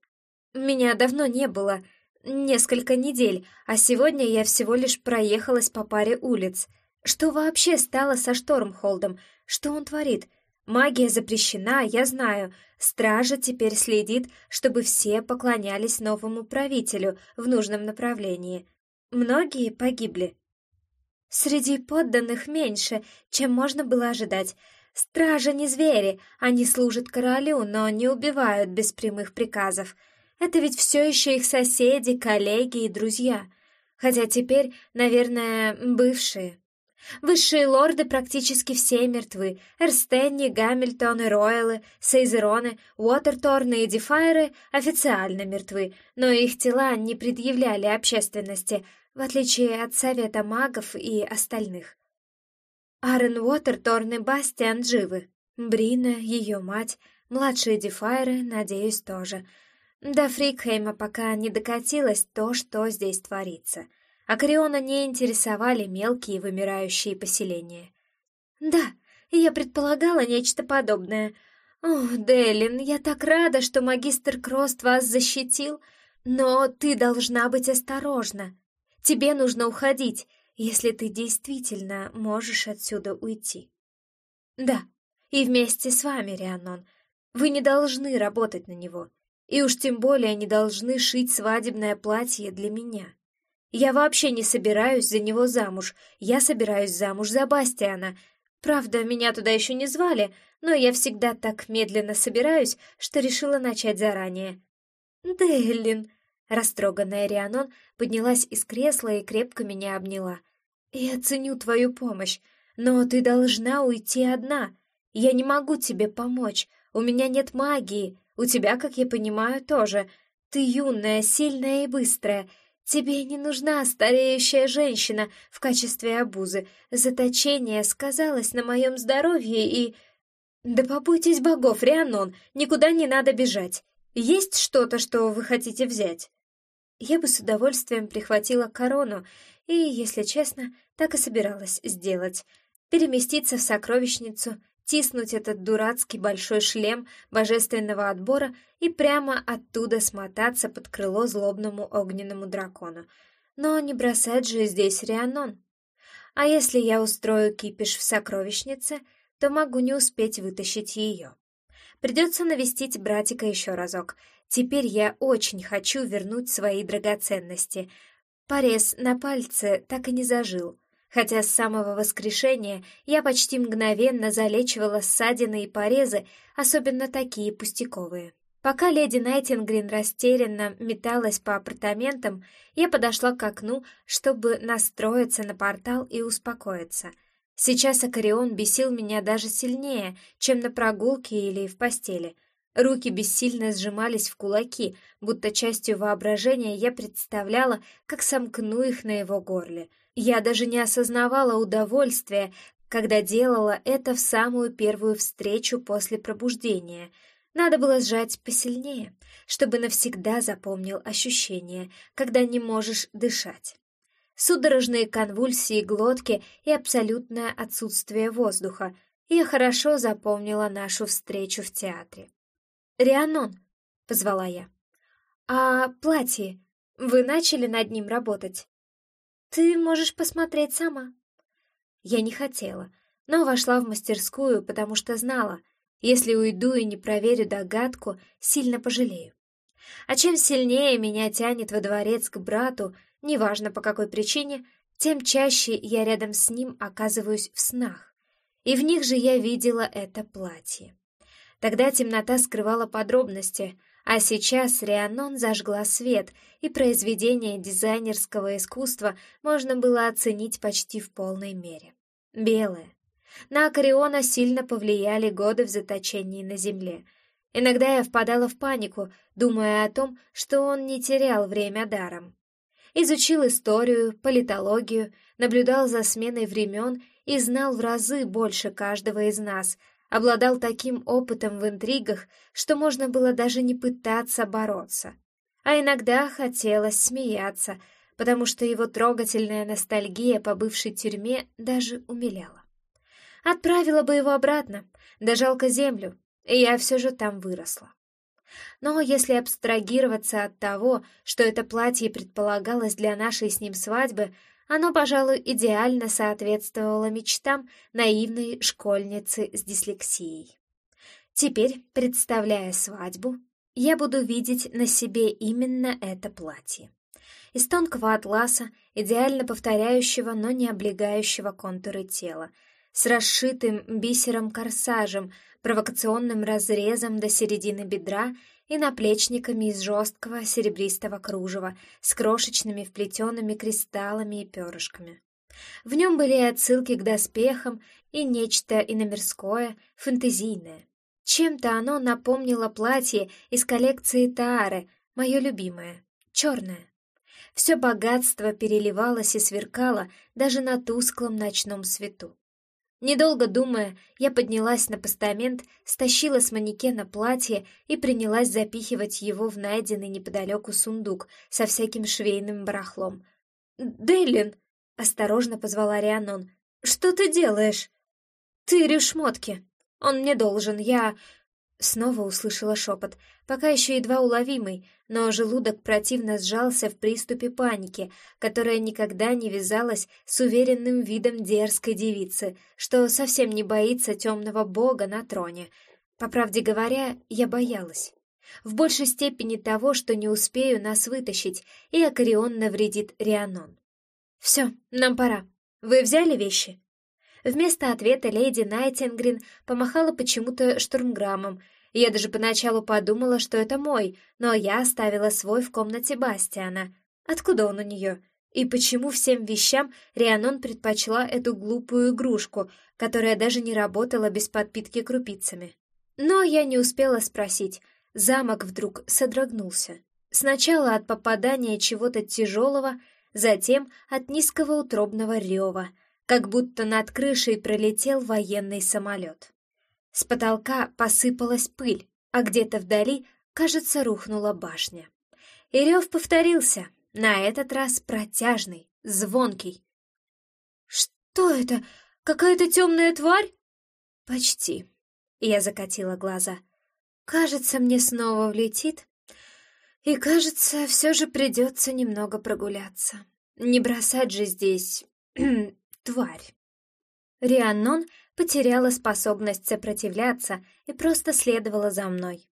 Меня давно не было, — Несколько недель, а сегодня я всего лишь проехалась по паре улиц. Что вообще стало со Штормхолдом? Что он творит? Магия запрещена, я знаю. Стража теперь следит, чтобы все поклонялись новому правителю в нужном направлении. Многие погибли. Среди подданных меньше, чем можно было ожидать. Стража не звери, они служат королю, но не убивают без прямых приказов. Это ведь все еще их соседи, коллеги и друзья. Хотя теперь, наверное, бывшие. Высшие лорды практически все мертвы. Эрстенни, Гамильтоны, Ройлы, Сейзероны, Уотерторны и Дефайры официально мертвы, но их тела не предъявляли общественности, в отличие от Совета магов и остальных. Аарон Уотерторн и Бастиан живы. Брина, ее мать, младшие Дефайры, надеюсь, тоже — до Фрикхейма пока не докатилось то, что здесь творится. Акриона не интересовали мелкие вымирающие поселения. «Да, я предполагала нечто подобное. О, Делин, я так рада, что магистр Крост вас защитил, но ты должна быть осторожна. Тебе нужно уходить, если ты действительно можешь отсюда уйти. Да, и вместе с вами, Рианон. Вы не должны работать на него. И уж тем более не должны шить свадебное платье для меня. Я вообще не собираюсь за него замуж, я собираюсь замуж за Бастиана. Правда, меня туда еще не звали, но я всегда так медленно собираюсь, что решила начать заранее. «Деллин!» Растроганная Рианон поднялась из кресла и крепко меня обняла. «Я ценю твою помощь, но ты должна уйти одна. Я не могу тебе помочь, у меня нет магии, у тебя, как я понимаю, тоже. Ты юная, сильная и быстрая. Тебе не нужна стареющая женщина в качестве обузы. Заточение сказалось на моем здоровье и...» «Да побойтесь богов, Рианон, никуда не надо бежать. Есть что-то, что вы хотите взять?» Я бы с удовольствием прихватила корону, и, если честно, так и собиралась сделать. Переместиться в сокровищницу, тиснуть этот дурацкий большой шлем божественного отбора и прямо оттуда смотаться под крыло злобному огненному дракону. Но не бросать же здесь Рианон. А если я устрою кипиш в сокровищнице, то могу не успеть вытащить ее. Придется навестить братика еще разок, Теперь я очень хочу вернуть свои драгоценности. Порез на пальце так и не зажил, хотя с самого воскрешения я почти мгновенно залечивала ссадины и порезы, особенно такие пустяковые. Пока леди Найтингрин растерянно металась по апартаментам, я подошла к окну, чтобы настроиться на портал и успокоиться. Сейчас Акарион бесил меня даже сильнее, чем на прогулке или в постели — Руки бессильно сжимались в кулаки, будто частью воображения я представляла, как сомкну их на его горле. Я даже не осознавала удовольствия, когда делала это в самую первую встречу после пробуждения. Надо было сжать посильнее, чтобы навсегда запомнил ощущение, когда не можешь дышать. Судорожные конвульсии глотки и абсолютное отсутствие воздуха. Я хорошо запомнила нашу встречу в театре. «Рианон», — позвала я. «А платье? Вы начали над ним работать?» «Ты можешь посмотреть сама». Я не хотела, но вошла в мастерскую, потому что знала, если уйду и не проверю догадку, сильно пожалею. А чем сильнее меня тянет во дворец к брату, неважно по какой причине, тем чаще я рядом с ним оказываюсь в снах. И в них же я видела это платье. Тогда темнота скрывала подробности, а сейчас Рианон зажгла свет, и произведение дизайнерского искусства можно было оценить почти в полной мере. Белое. На Акариона сильно повлияли годы в заточении на земле. Иногда я впадала в панику, думая о том, что он не терял время даром. Изучил историю, политологию, наблюдал за сменой времен и знал в разы больше каждого из нас — обладал таким опытом в интригах, что можно было даже не пытаться бороться. А иногда хотелось смеяться, потому что его трогательная ностальгия по бывшей тюрьме даже умиляла. Отправила бы его обратно, да жалко землю, и я все же там выросла. Но если абстрагироваться от того, что это платье предполагалось для нашей с ним свадьбы, оно, пожалуй, идеально соответствовало мечтам наивной школьницы с дислексией. Теперь, представляя свадьбу, я буду видеть на себе именно это платье. Из тонкого атласа, идеально повторяющего, но не облегающего контуры тела, с расшитым бисером-корсажем, провокационным разрезом до середины бедра и наплечниками из жесткого серебристого кружева с крошечными вплетенными кристаллами и перышками. В нем были отсылки к доспехам и нечто иномирское, фэнтезийное. Чем-то оно напомнило платье из коллекции Таары, мое любимое, черное. Все богатство переливалось и сверкало даже на тусклом ночном свету. Недолго думая, я поднялась на постамент, стащила с манекена платье и принялась запихивать его в найденный неподалеку сундук со всяким швейным барахлом. «Дейлин!» — осторожно позвала Рианон. «Что ты делаешь?» «Ты режь шмотки. Он мне должен. Я...» Снова услышала шепот, пока еще едва уловимый, но желудок противно сжался в приступе паники, которая никогда не вязалась с уверенным видом дерзкой девицы, что совсем не боится темного бога на троне. По правде говоря, я боялась. В большей степени того, что не успею нас вытащить, и Акарион навредит Рианон. «Все, нам пора. Вы взяли вещи?» Вместо ответа леди Найтингрин помахала почему-то штурмграммом. Я даже поначалу подумала, что это мой, но я оставила свой в комнате Бастиана. Откуда он у нее? И почему всем вещам Рианон предпочла эту глупую игрушку, которая даже не работала без подпитки крупицами? Но я не успела спросить. Замок вдруг содрогнулся. Сначала от попадания чего-то тяжелого, затем от низкого утробного рева, как будто над крышей пролетел военный самолет. С потолка посыпалась пыль, а где-то вдали, кажется, рухнула башня. И рев повторился, на этот раз протяжный, звонкий. «Что это? Какая-то темная тварь?» «Почти», — я закатила глаза. «Кажется, мне снова влетит. И, кажется, все же придется немного прогуляться. Не бросать же здесь... тварь». Рианнон потеряла способность сопротивляться и просто следовала за мной.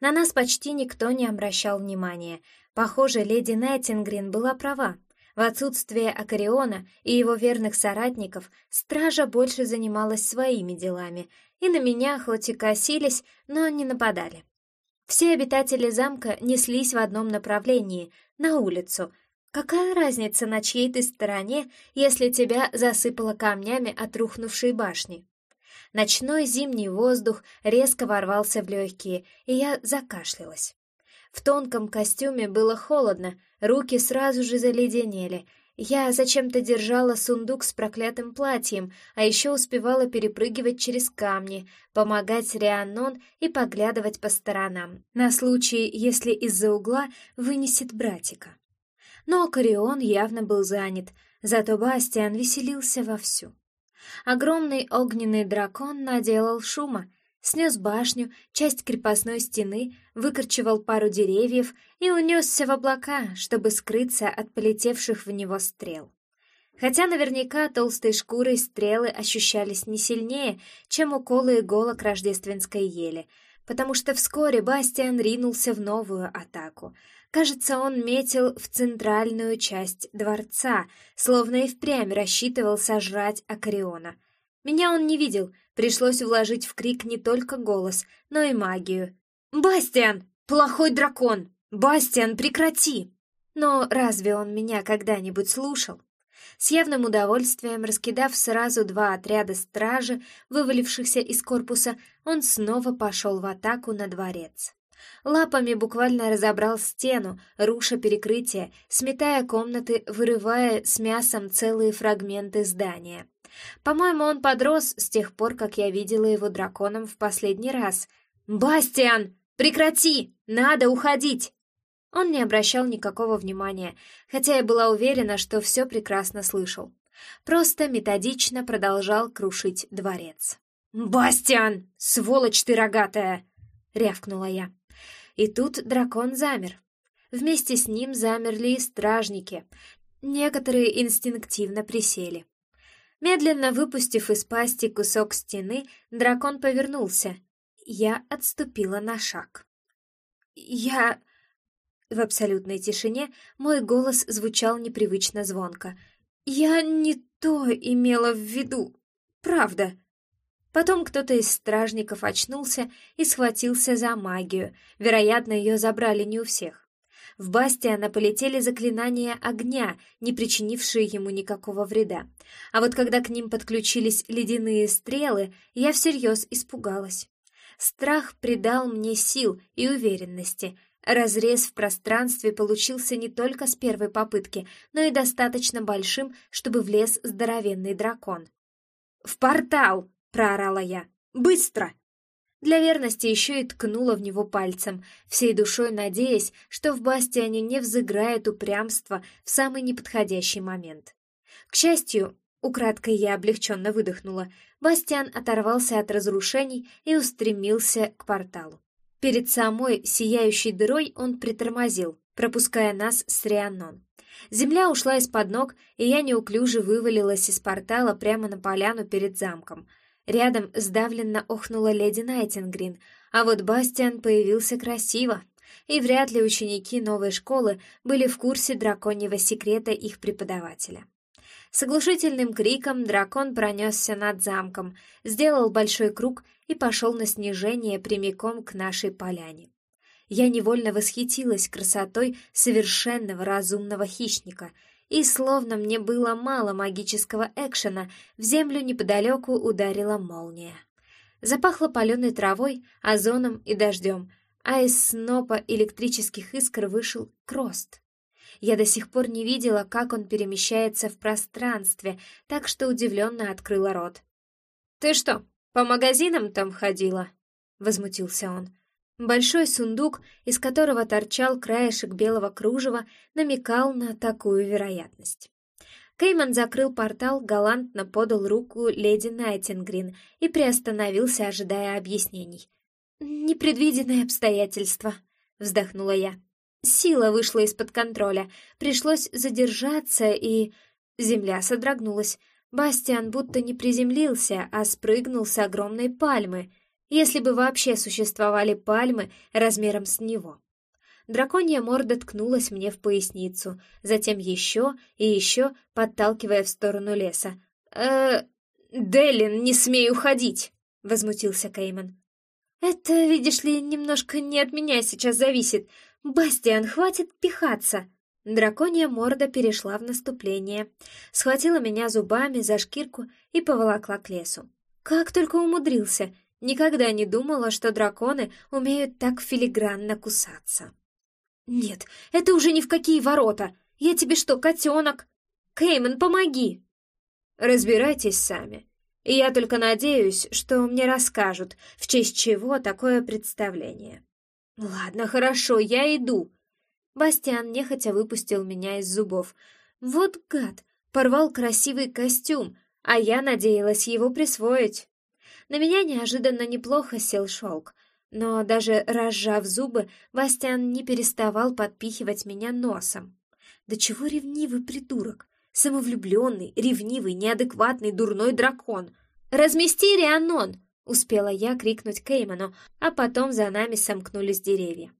На нас почти никто не обращал внимания, Похоже, леди Найтингрин была права. В отсутствие Акариона и его верных соратников стража больше занималась своими делами, и на меня хоть и косились, но не нападали. Все обитатели замка неслись в одном направлении, на улицу. Какая разница, на чьей ты стороне, если тебя засыпало камнями от рухнувшей башни? Ночной зимний воздух резко ворвался в легкие, и я закашлялась. В тонком костюме было холодно, руки сразу же заледенели. Я зачем-то держала сундук с проклятым платьем, а еще успевала перепрыгивать через камни, помогать Рианнон и поглядывать по сторонам, на случай, если из-за угла вынесет братика. Но Корион явно был занят, зато Бастиан веселился вовсю. Огромный огненный дракон наделал шума, снес башню, часть крепостной стены, выкорчевал пару деревьев и унесся в облака, чтобы скрыться от полетевших в него стрел. Хотя наверняка толстой шкурой стрелы ощущались не сильнее, чем уколы иголок рождественской ели, потому что вскоре Бастиан ринулся в новую атаку. Кажется, он метил в центральную часть дворца, словно и впрямь рассчитывал сожрать Акариона. Меня он не видел — Пришлось вложить в крик не только голос, но и магию. «Бастиан! Плохой дракон! Бастиан, прекрати!» Но разве он меня когда-нибудь слушал? С явным удовольствием, раскидав сразу два отряда стражи, вывалившихся из корпуса, он снова пошел в атаку на дворец. Лапами буквально разобрал стену, руша перекрытие, сметая комнаты, вырывая с мясом целые фрагменты здания. По-моему, он подрос с тех пор, как я видела его драконом в последний раз. «Бастиан, прекрати! Надо уходить!» Он не обращал никакого внимания, хотя я была уверена, что все прекрасно слышал. Просто методично продолжал крушить дворец. «Бастиан! Сволочь ты рогатая!» — рявкнула я. И тут дракон замер. Вместе с ним замерли и стражники. Некоторые инстинктивно присели. Медленно выпустив из пасти кусок стены, дракон повернулся. Я отступила на шаг. «Я...» В абсолютной тишине мой голос звучал непривычно звонко. «Я не то имела в виду. Правда». Потом кто-то из стражников очнулся и схватился за магию. Вероятно, ее забрали не у всех. В Бастиана полетели заклинания огня, не причинившие ему никакого вреда. А вот когда к ним подключились ледяные стрелы, я всерьез испугалась. Страх придал мне сил и уверенности. Разрез в пространстве получился не только с первой попытки, но и достаточно большим, чтобы влез здоровенный дракон. «В портал!» — проорала я. «Быстро!» Для верности еще и ткнула в него пальцем, всей душой надеясь, что в Бастиане не взыграет упрямство в самый неподходящий момент. К счастью, украдкой я облегченно выдохнула, Бастиан оторвался от разрушений и устремился к порталу. Перед самой сияющей дырой он притормозил, пропуская нас с Рианнон. Земля ушла из-под ног, и я неуклюже вывалилась из портала прямо на поляну перед замком — Рядом сдавленно охнула леди Найтингрин, а вот Бастиан появился красиво, и вряд ли ученики новой школы были в курсе драконьего секрета их преподавателя. С оглушительным криком дракон пронесся над замком, сделал большой круг и пошел на снижение прямиком к нашей поляне. Я невольно восхитилась красотой совершенного разумного хищника, и, словно мне было мало магического экшена, в землю неподалеку ударила молния. Запахло паленой травой, озоном и дождем, а из снопа электрических искр вышел Крост. Я до сих пор не видела, как он перемещается в пространстве, так что удивленно открыла рот. «Ты что, по магазинам там ходила?» — возмутился он. Большой сундук, из которого торчал краешек белого кружева, намекал на такую вероятность. Кейман закрыл портал, галантно подал руку леди Найтингрин и приостановился, ожидая объяснений. «Непредвиденные обстоятельства», — вздохнула я. Сила вышла из-под контроля, пришлось задержаться, и... Земля содрогнулась. Бастиан будто не приземлился, а спрыгнул с огромной пальмы, если бы вообще существовали пальмы размером с него. Драконья морда ткнулась мне в поясницу, затем еще и еще, подталкивая в сторону леса. «Э, Делин, не смей уходить!» — возмутился Кейман. «Это, видишь ли, немножко не от меня сейчас зависит. Бастиан, хватит пихаться!» Драконья морда перешла в наступление, схватила меня зубами за шкирку и поволокла к лесу. Как только умудрился, никогда не думала, что драконы умеют так филигранно кусаться. «Нет, это уже ни в какие ворота! Я тебе что, котенок? Кейман, помоги!» «Разбирайтесь сами. Я только надеюсь, что мне расскажут, в честь чего такое представление». «Ладно, хорошо, я иду». Бастиан нехотя выпустил меня из зубов. «Вот гад! Порвал красивый костюм, а я надеялась его присвоить». На меня неожиданно неплохо сел шелк, но даже разжав зубы, Бастиан не переставал подпихивать меня носом. Да чего ревнивый придурок! Самовлюбленный, ревнивый, неадекватный, дурной дракон! «Размести Рианон!» — успела я крикнуть Кейману, а потом за нами сомкнулись деревья.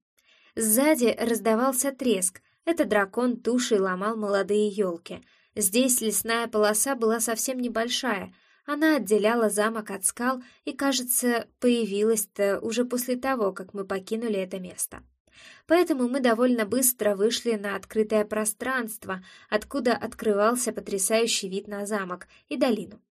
Сзади раздавался треск. Это дракон тушей ломал молодые елки. Здесь лесная полоса была совсем небольшая — она отделяла замок от скал и, кажется, появилась-то уже после того, как мы покинули это место. Поэтому мы довольно быстро вышли на открытое пространство, откуда открывался потрясающий вид на замок и долину.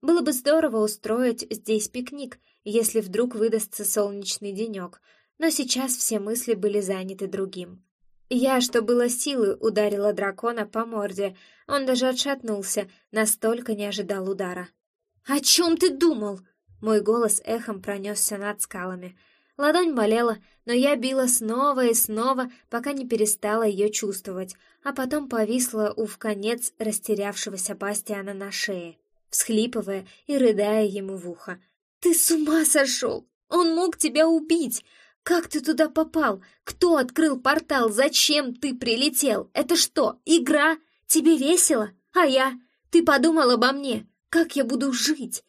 Было бы здорово устроить здесь пикник, если вдруг выдастся солнечный денек, но сейчас все мысли были заняты другим. Я, что было силы, ударила дракона по морде. Он даже отшатнулся, настолько не ожидал удара. «О чем ты думал?» Мой голос эхом пронесся над скалами. Ладонь болела, но я била снова и снова, пока не перестала ее чувствовать, а потом повисла у в конец растерявшегося Бастиана на шее, всхлипывая и рыдая ему в ухо. «Ты с ума сошел! Он мог тебя убить! Как ты туда попал? Кто открыл портал? Зачем ты прилетел? Это что, игра? Тебе весело? А я? Ты подумал обо мне? Как я буду жить?»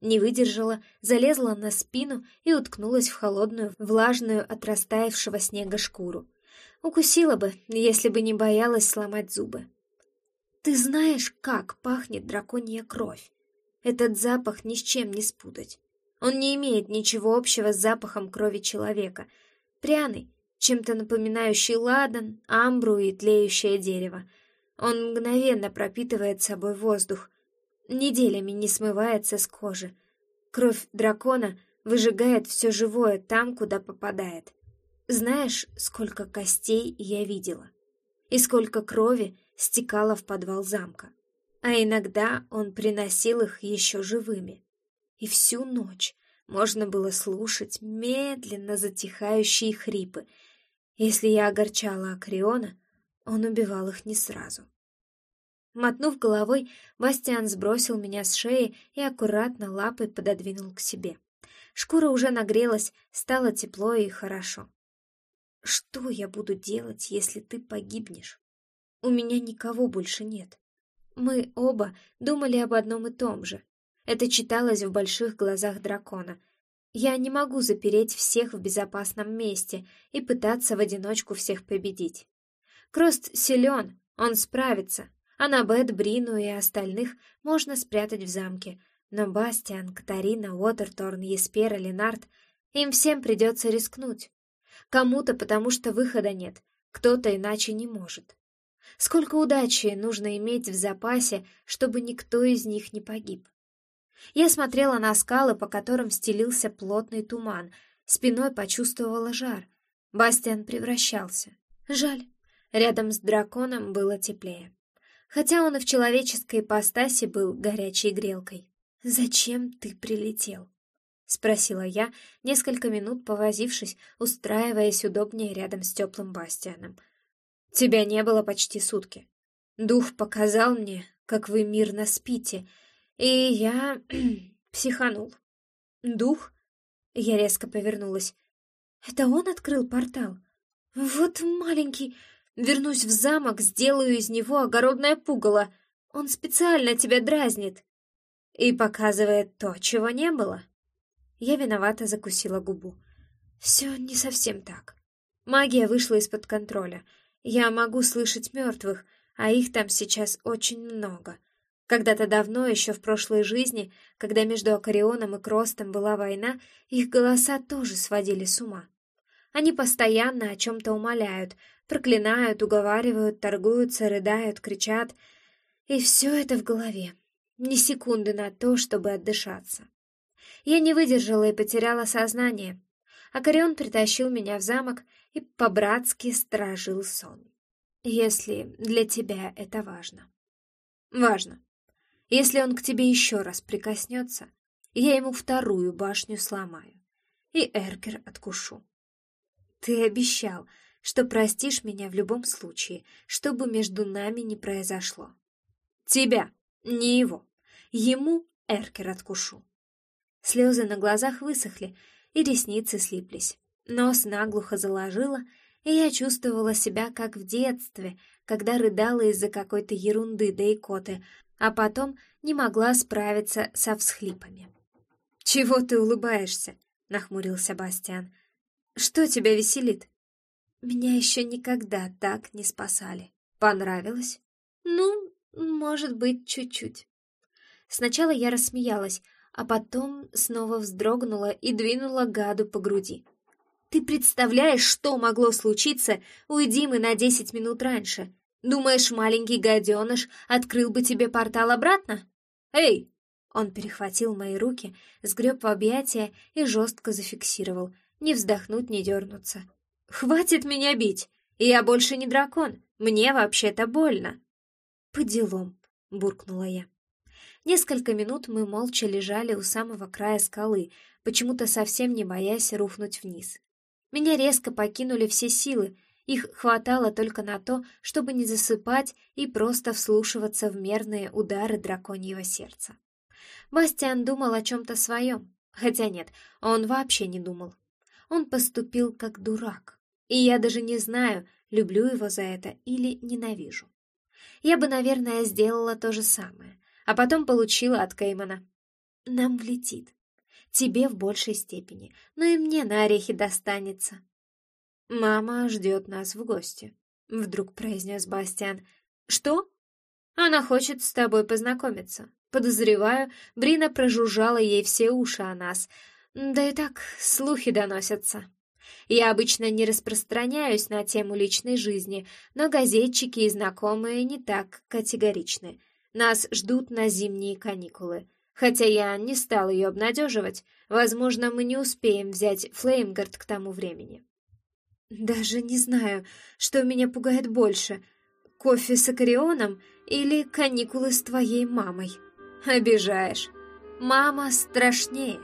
Не выдержала, залезла на спину и уткнулась в холодную, влажную от растаявшего снега шкуру. Укусила бы, если бы не боялась сломать зубы. «Ты знаешь, как пахнет драконья кровь? Этот запах ни с чем не спутать. Он не имеет ничего общего с запахом крови человека. Пряный, чем-то напоминающий ладан, амбру и тлеющее дерево. Он мгновенно пропитывает собой воздух, неделями не смывается с кожи. Кровь дракона выжигает все живое там, куда попадает. Знаешь, сколько костей я видела? И сколько крови стекало в подвал замка? А иногда он приносил их еще живыми. И всю ночь можно было слушать медленно затихающие хрипы. Если я огорчала Акриона, он убивал их не сразу. Мотнув головой, Бастиан сбросил меня с шеи и аккуратно лапой пододвинул к себе. Шкура уже нагрелась, стало тепло и хорошо. «Что я буду делать, если ты погибнешь? У меня никого больше нет». Мы оба думали об одном и том же. Это читалось в больших глазах дракона. Я не могу запереть всех в безопасном месте и пытаться в одиночку всех победить. Крост силен, он справится, Аннабет, Брину и остальных можно спрятать в замке, но Бастиан, Катарина, Уотерторн, Еспер и Ленард, им всем придется рискнуть. Кому-то потому что выхода нет, кто-то иначе не может. Сколько удачи нужно иметь в запасе, чтобы никто из них не погиб. Я смотрела на скалы, по которым стелился плотный туман, спиной почувствовала жар. Бастиан превращался. Жаль, рядом с драконом было теплее. Хотя он и в человеческой ипостаси был горячей грелкой. «Зачем ты прилетел?» — спросила я, несколько минут повозившись, устраиваясь удобнее рядом с теплым Бастианом. «Тебя не было почти сутки. Дух показал мне, как вы мирно спите, и я психанул. Дух? Я резко повернулась. Это он открыл портал? Вот маленький. Вернусь в замок, сделаю из него огородное пугало. Он специально тебя дразнит. И показывает то, чего не было. Я виновато закусила губу. Все не совсем так. Магия вышла из-под контроля. Я могу слышать мертвых, а их там сейчас очень много. Когда-то давно, еще в прошлой жизни, когда между Акарионом и Кростом была война, их голоса тоже сводили с ума. Они постоянно о чем-то умоляют, проклинают, уговаривают, торгуются, рыдают, кричат. И все это в голове. Ни секунды на то, чтобы отдышаться. Я не выдержала и потеряла сознание. Акарион притащил меня в замок и по-братски стражил сон. Если для тебя это важно. Важно. Если он к тебе еще раз прикоснется, я ему вторую башню сломаю и Эркер откушу. Ты обещал, что простишь меня в любом случае, что бы между нами не произошло. Тебя, не его. Ему Эркер откушу. Слезы на глазах высохли, и ресницы слиплись. Нос наглухо заложила, и я чувствовала себя как в детстве, когда рыдала из-за какой-то ерунды да икоты, а потом не могла справиться со всхлипами. «Чего ты улыбаешься?» — нахмурился Бастиан. «Что тебя веселит?» «Меня еще никогда так не спасали. Понравилось?» «Ну, может быть, чуть-чуть». Сначала я рассмеялась, а потом снова вздрогнула и двинула гаду по груди. «Ты представляешь, что могло случиться, уйди мы на десять минут раньше? Думаешь, маленький гаденыш открыл бы тебе портал обратно? Эй!» Он перехватил мои руки, сгреб в объятия и жестко зафиксировал. Не вздохнуть, не дернуться. «Хватит меня бить! Я больше не дракон! Мне вообще-то больно!» «По делам!» — буркнула я. Несколько минут мы молча лежали у самого края скалы, почему-то совсем не боясь рухнуть вниз. Меня резко покинули все силы, их хватало только на то, чтобы не засыпать и просто вслушиваться в мерные удары драконьего сердца. Бастиан думал о чем-то своем, хотя нет, он вообще не думал. Он поступил как дурак, и я даже не знаю, люблю его за это или ненавижу. Я бы, наверное, сделала то же самое, а потом получила от Кеймана. Нам влетит. Тебе в большей степени, но и мне на орехи достанется. «Мама ждет нас в гости», — вдруг произнес Бастиан. «Что?» «Она хочет с тобой познакомиться. Подозреваю, Брина прожужжала ей все уши о нас. Да и так слухи доносятся. Я обычно не распространяюсь на тему личной жизни, но газетчики и знакомые не так категоричны. Нас ждут на зимние каникулы. Хотя я не стал ее обнадеживать, возможно, мы не успеем взять Флеймгард к тому времени. Даже не знаю, что меня пугает больше. Кофе с акарионом или каникулы с твоей мамой. Обижаешь. Мама страшнее.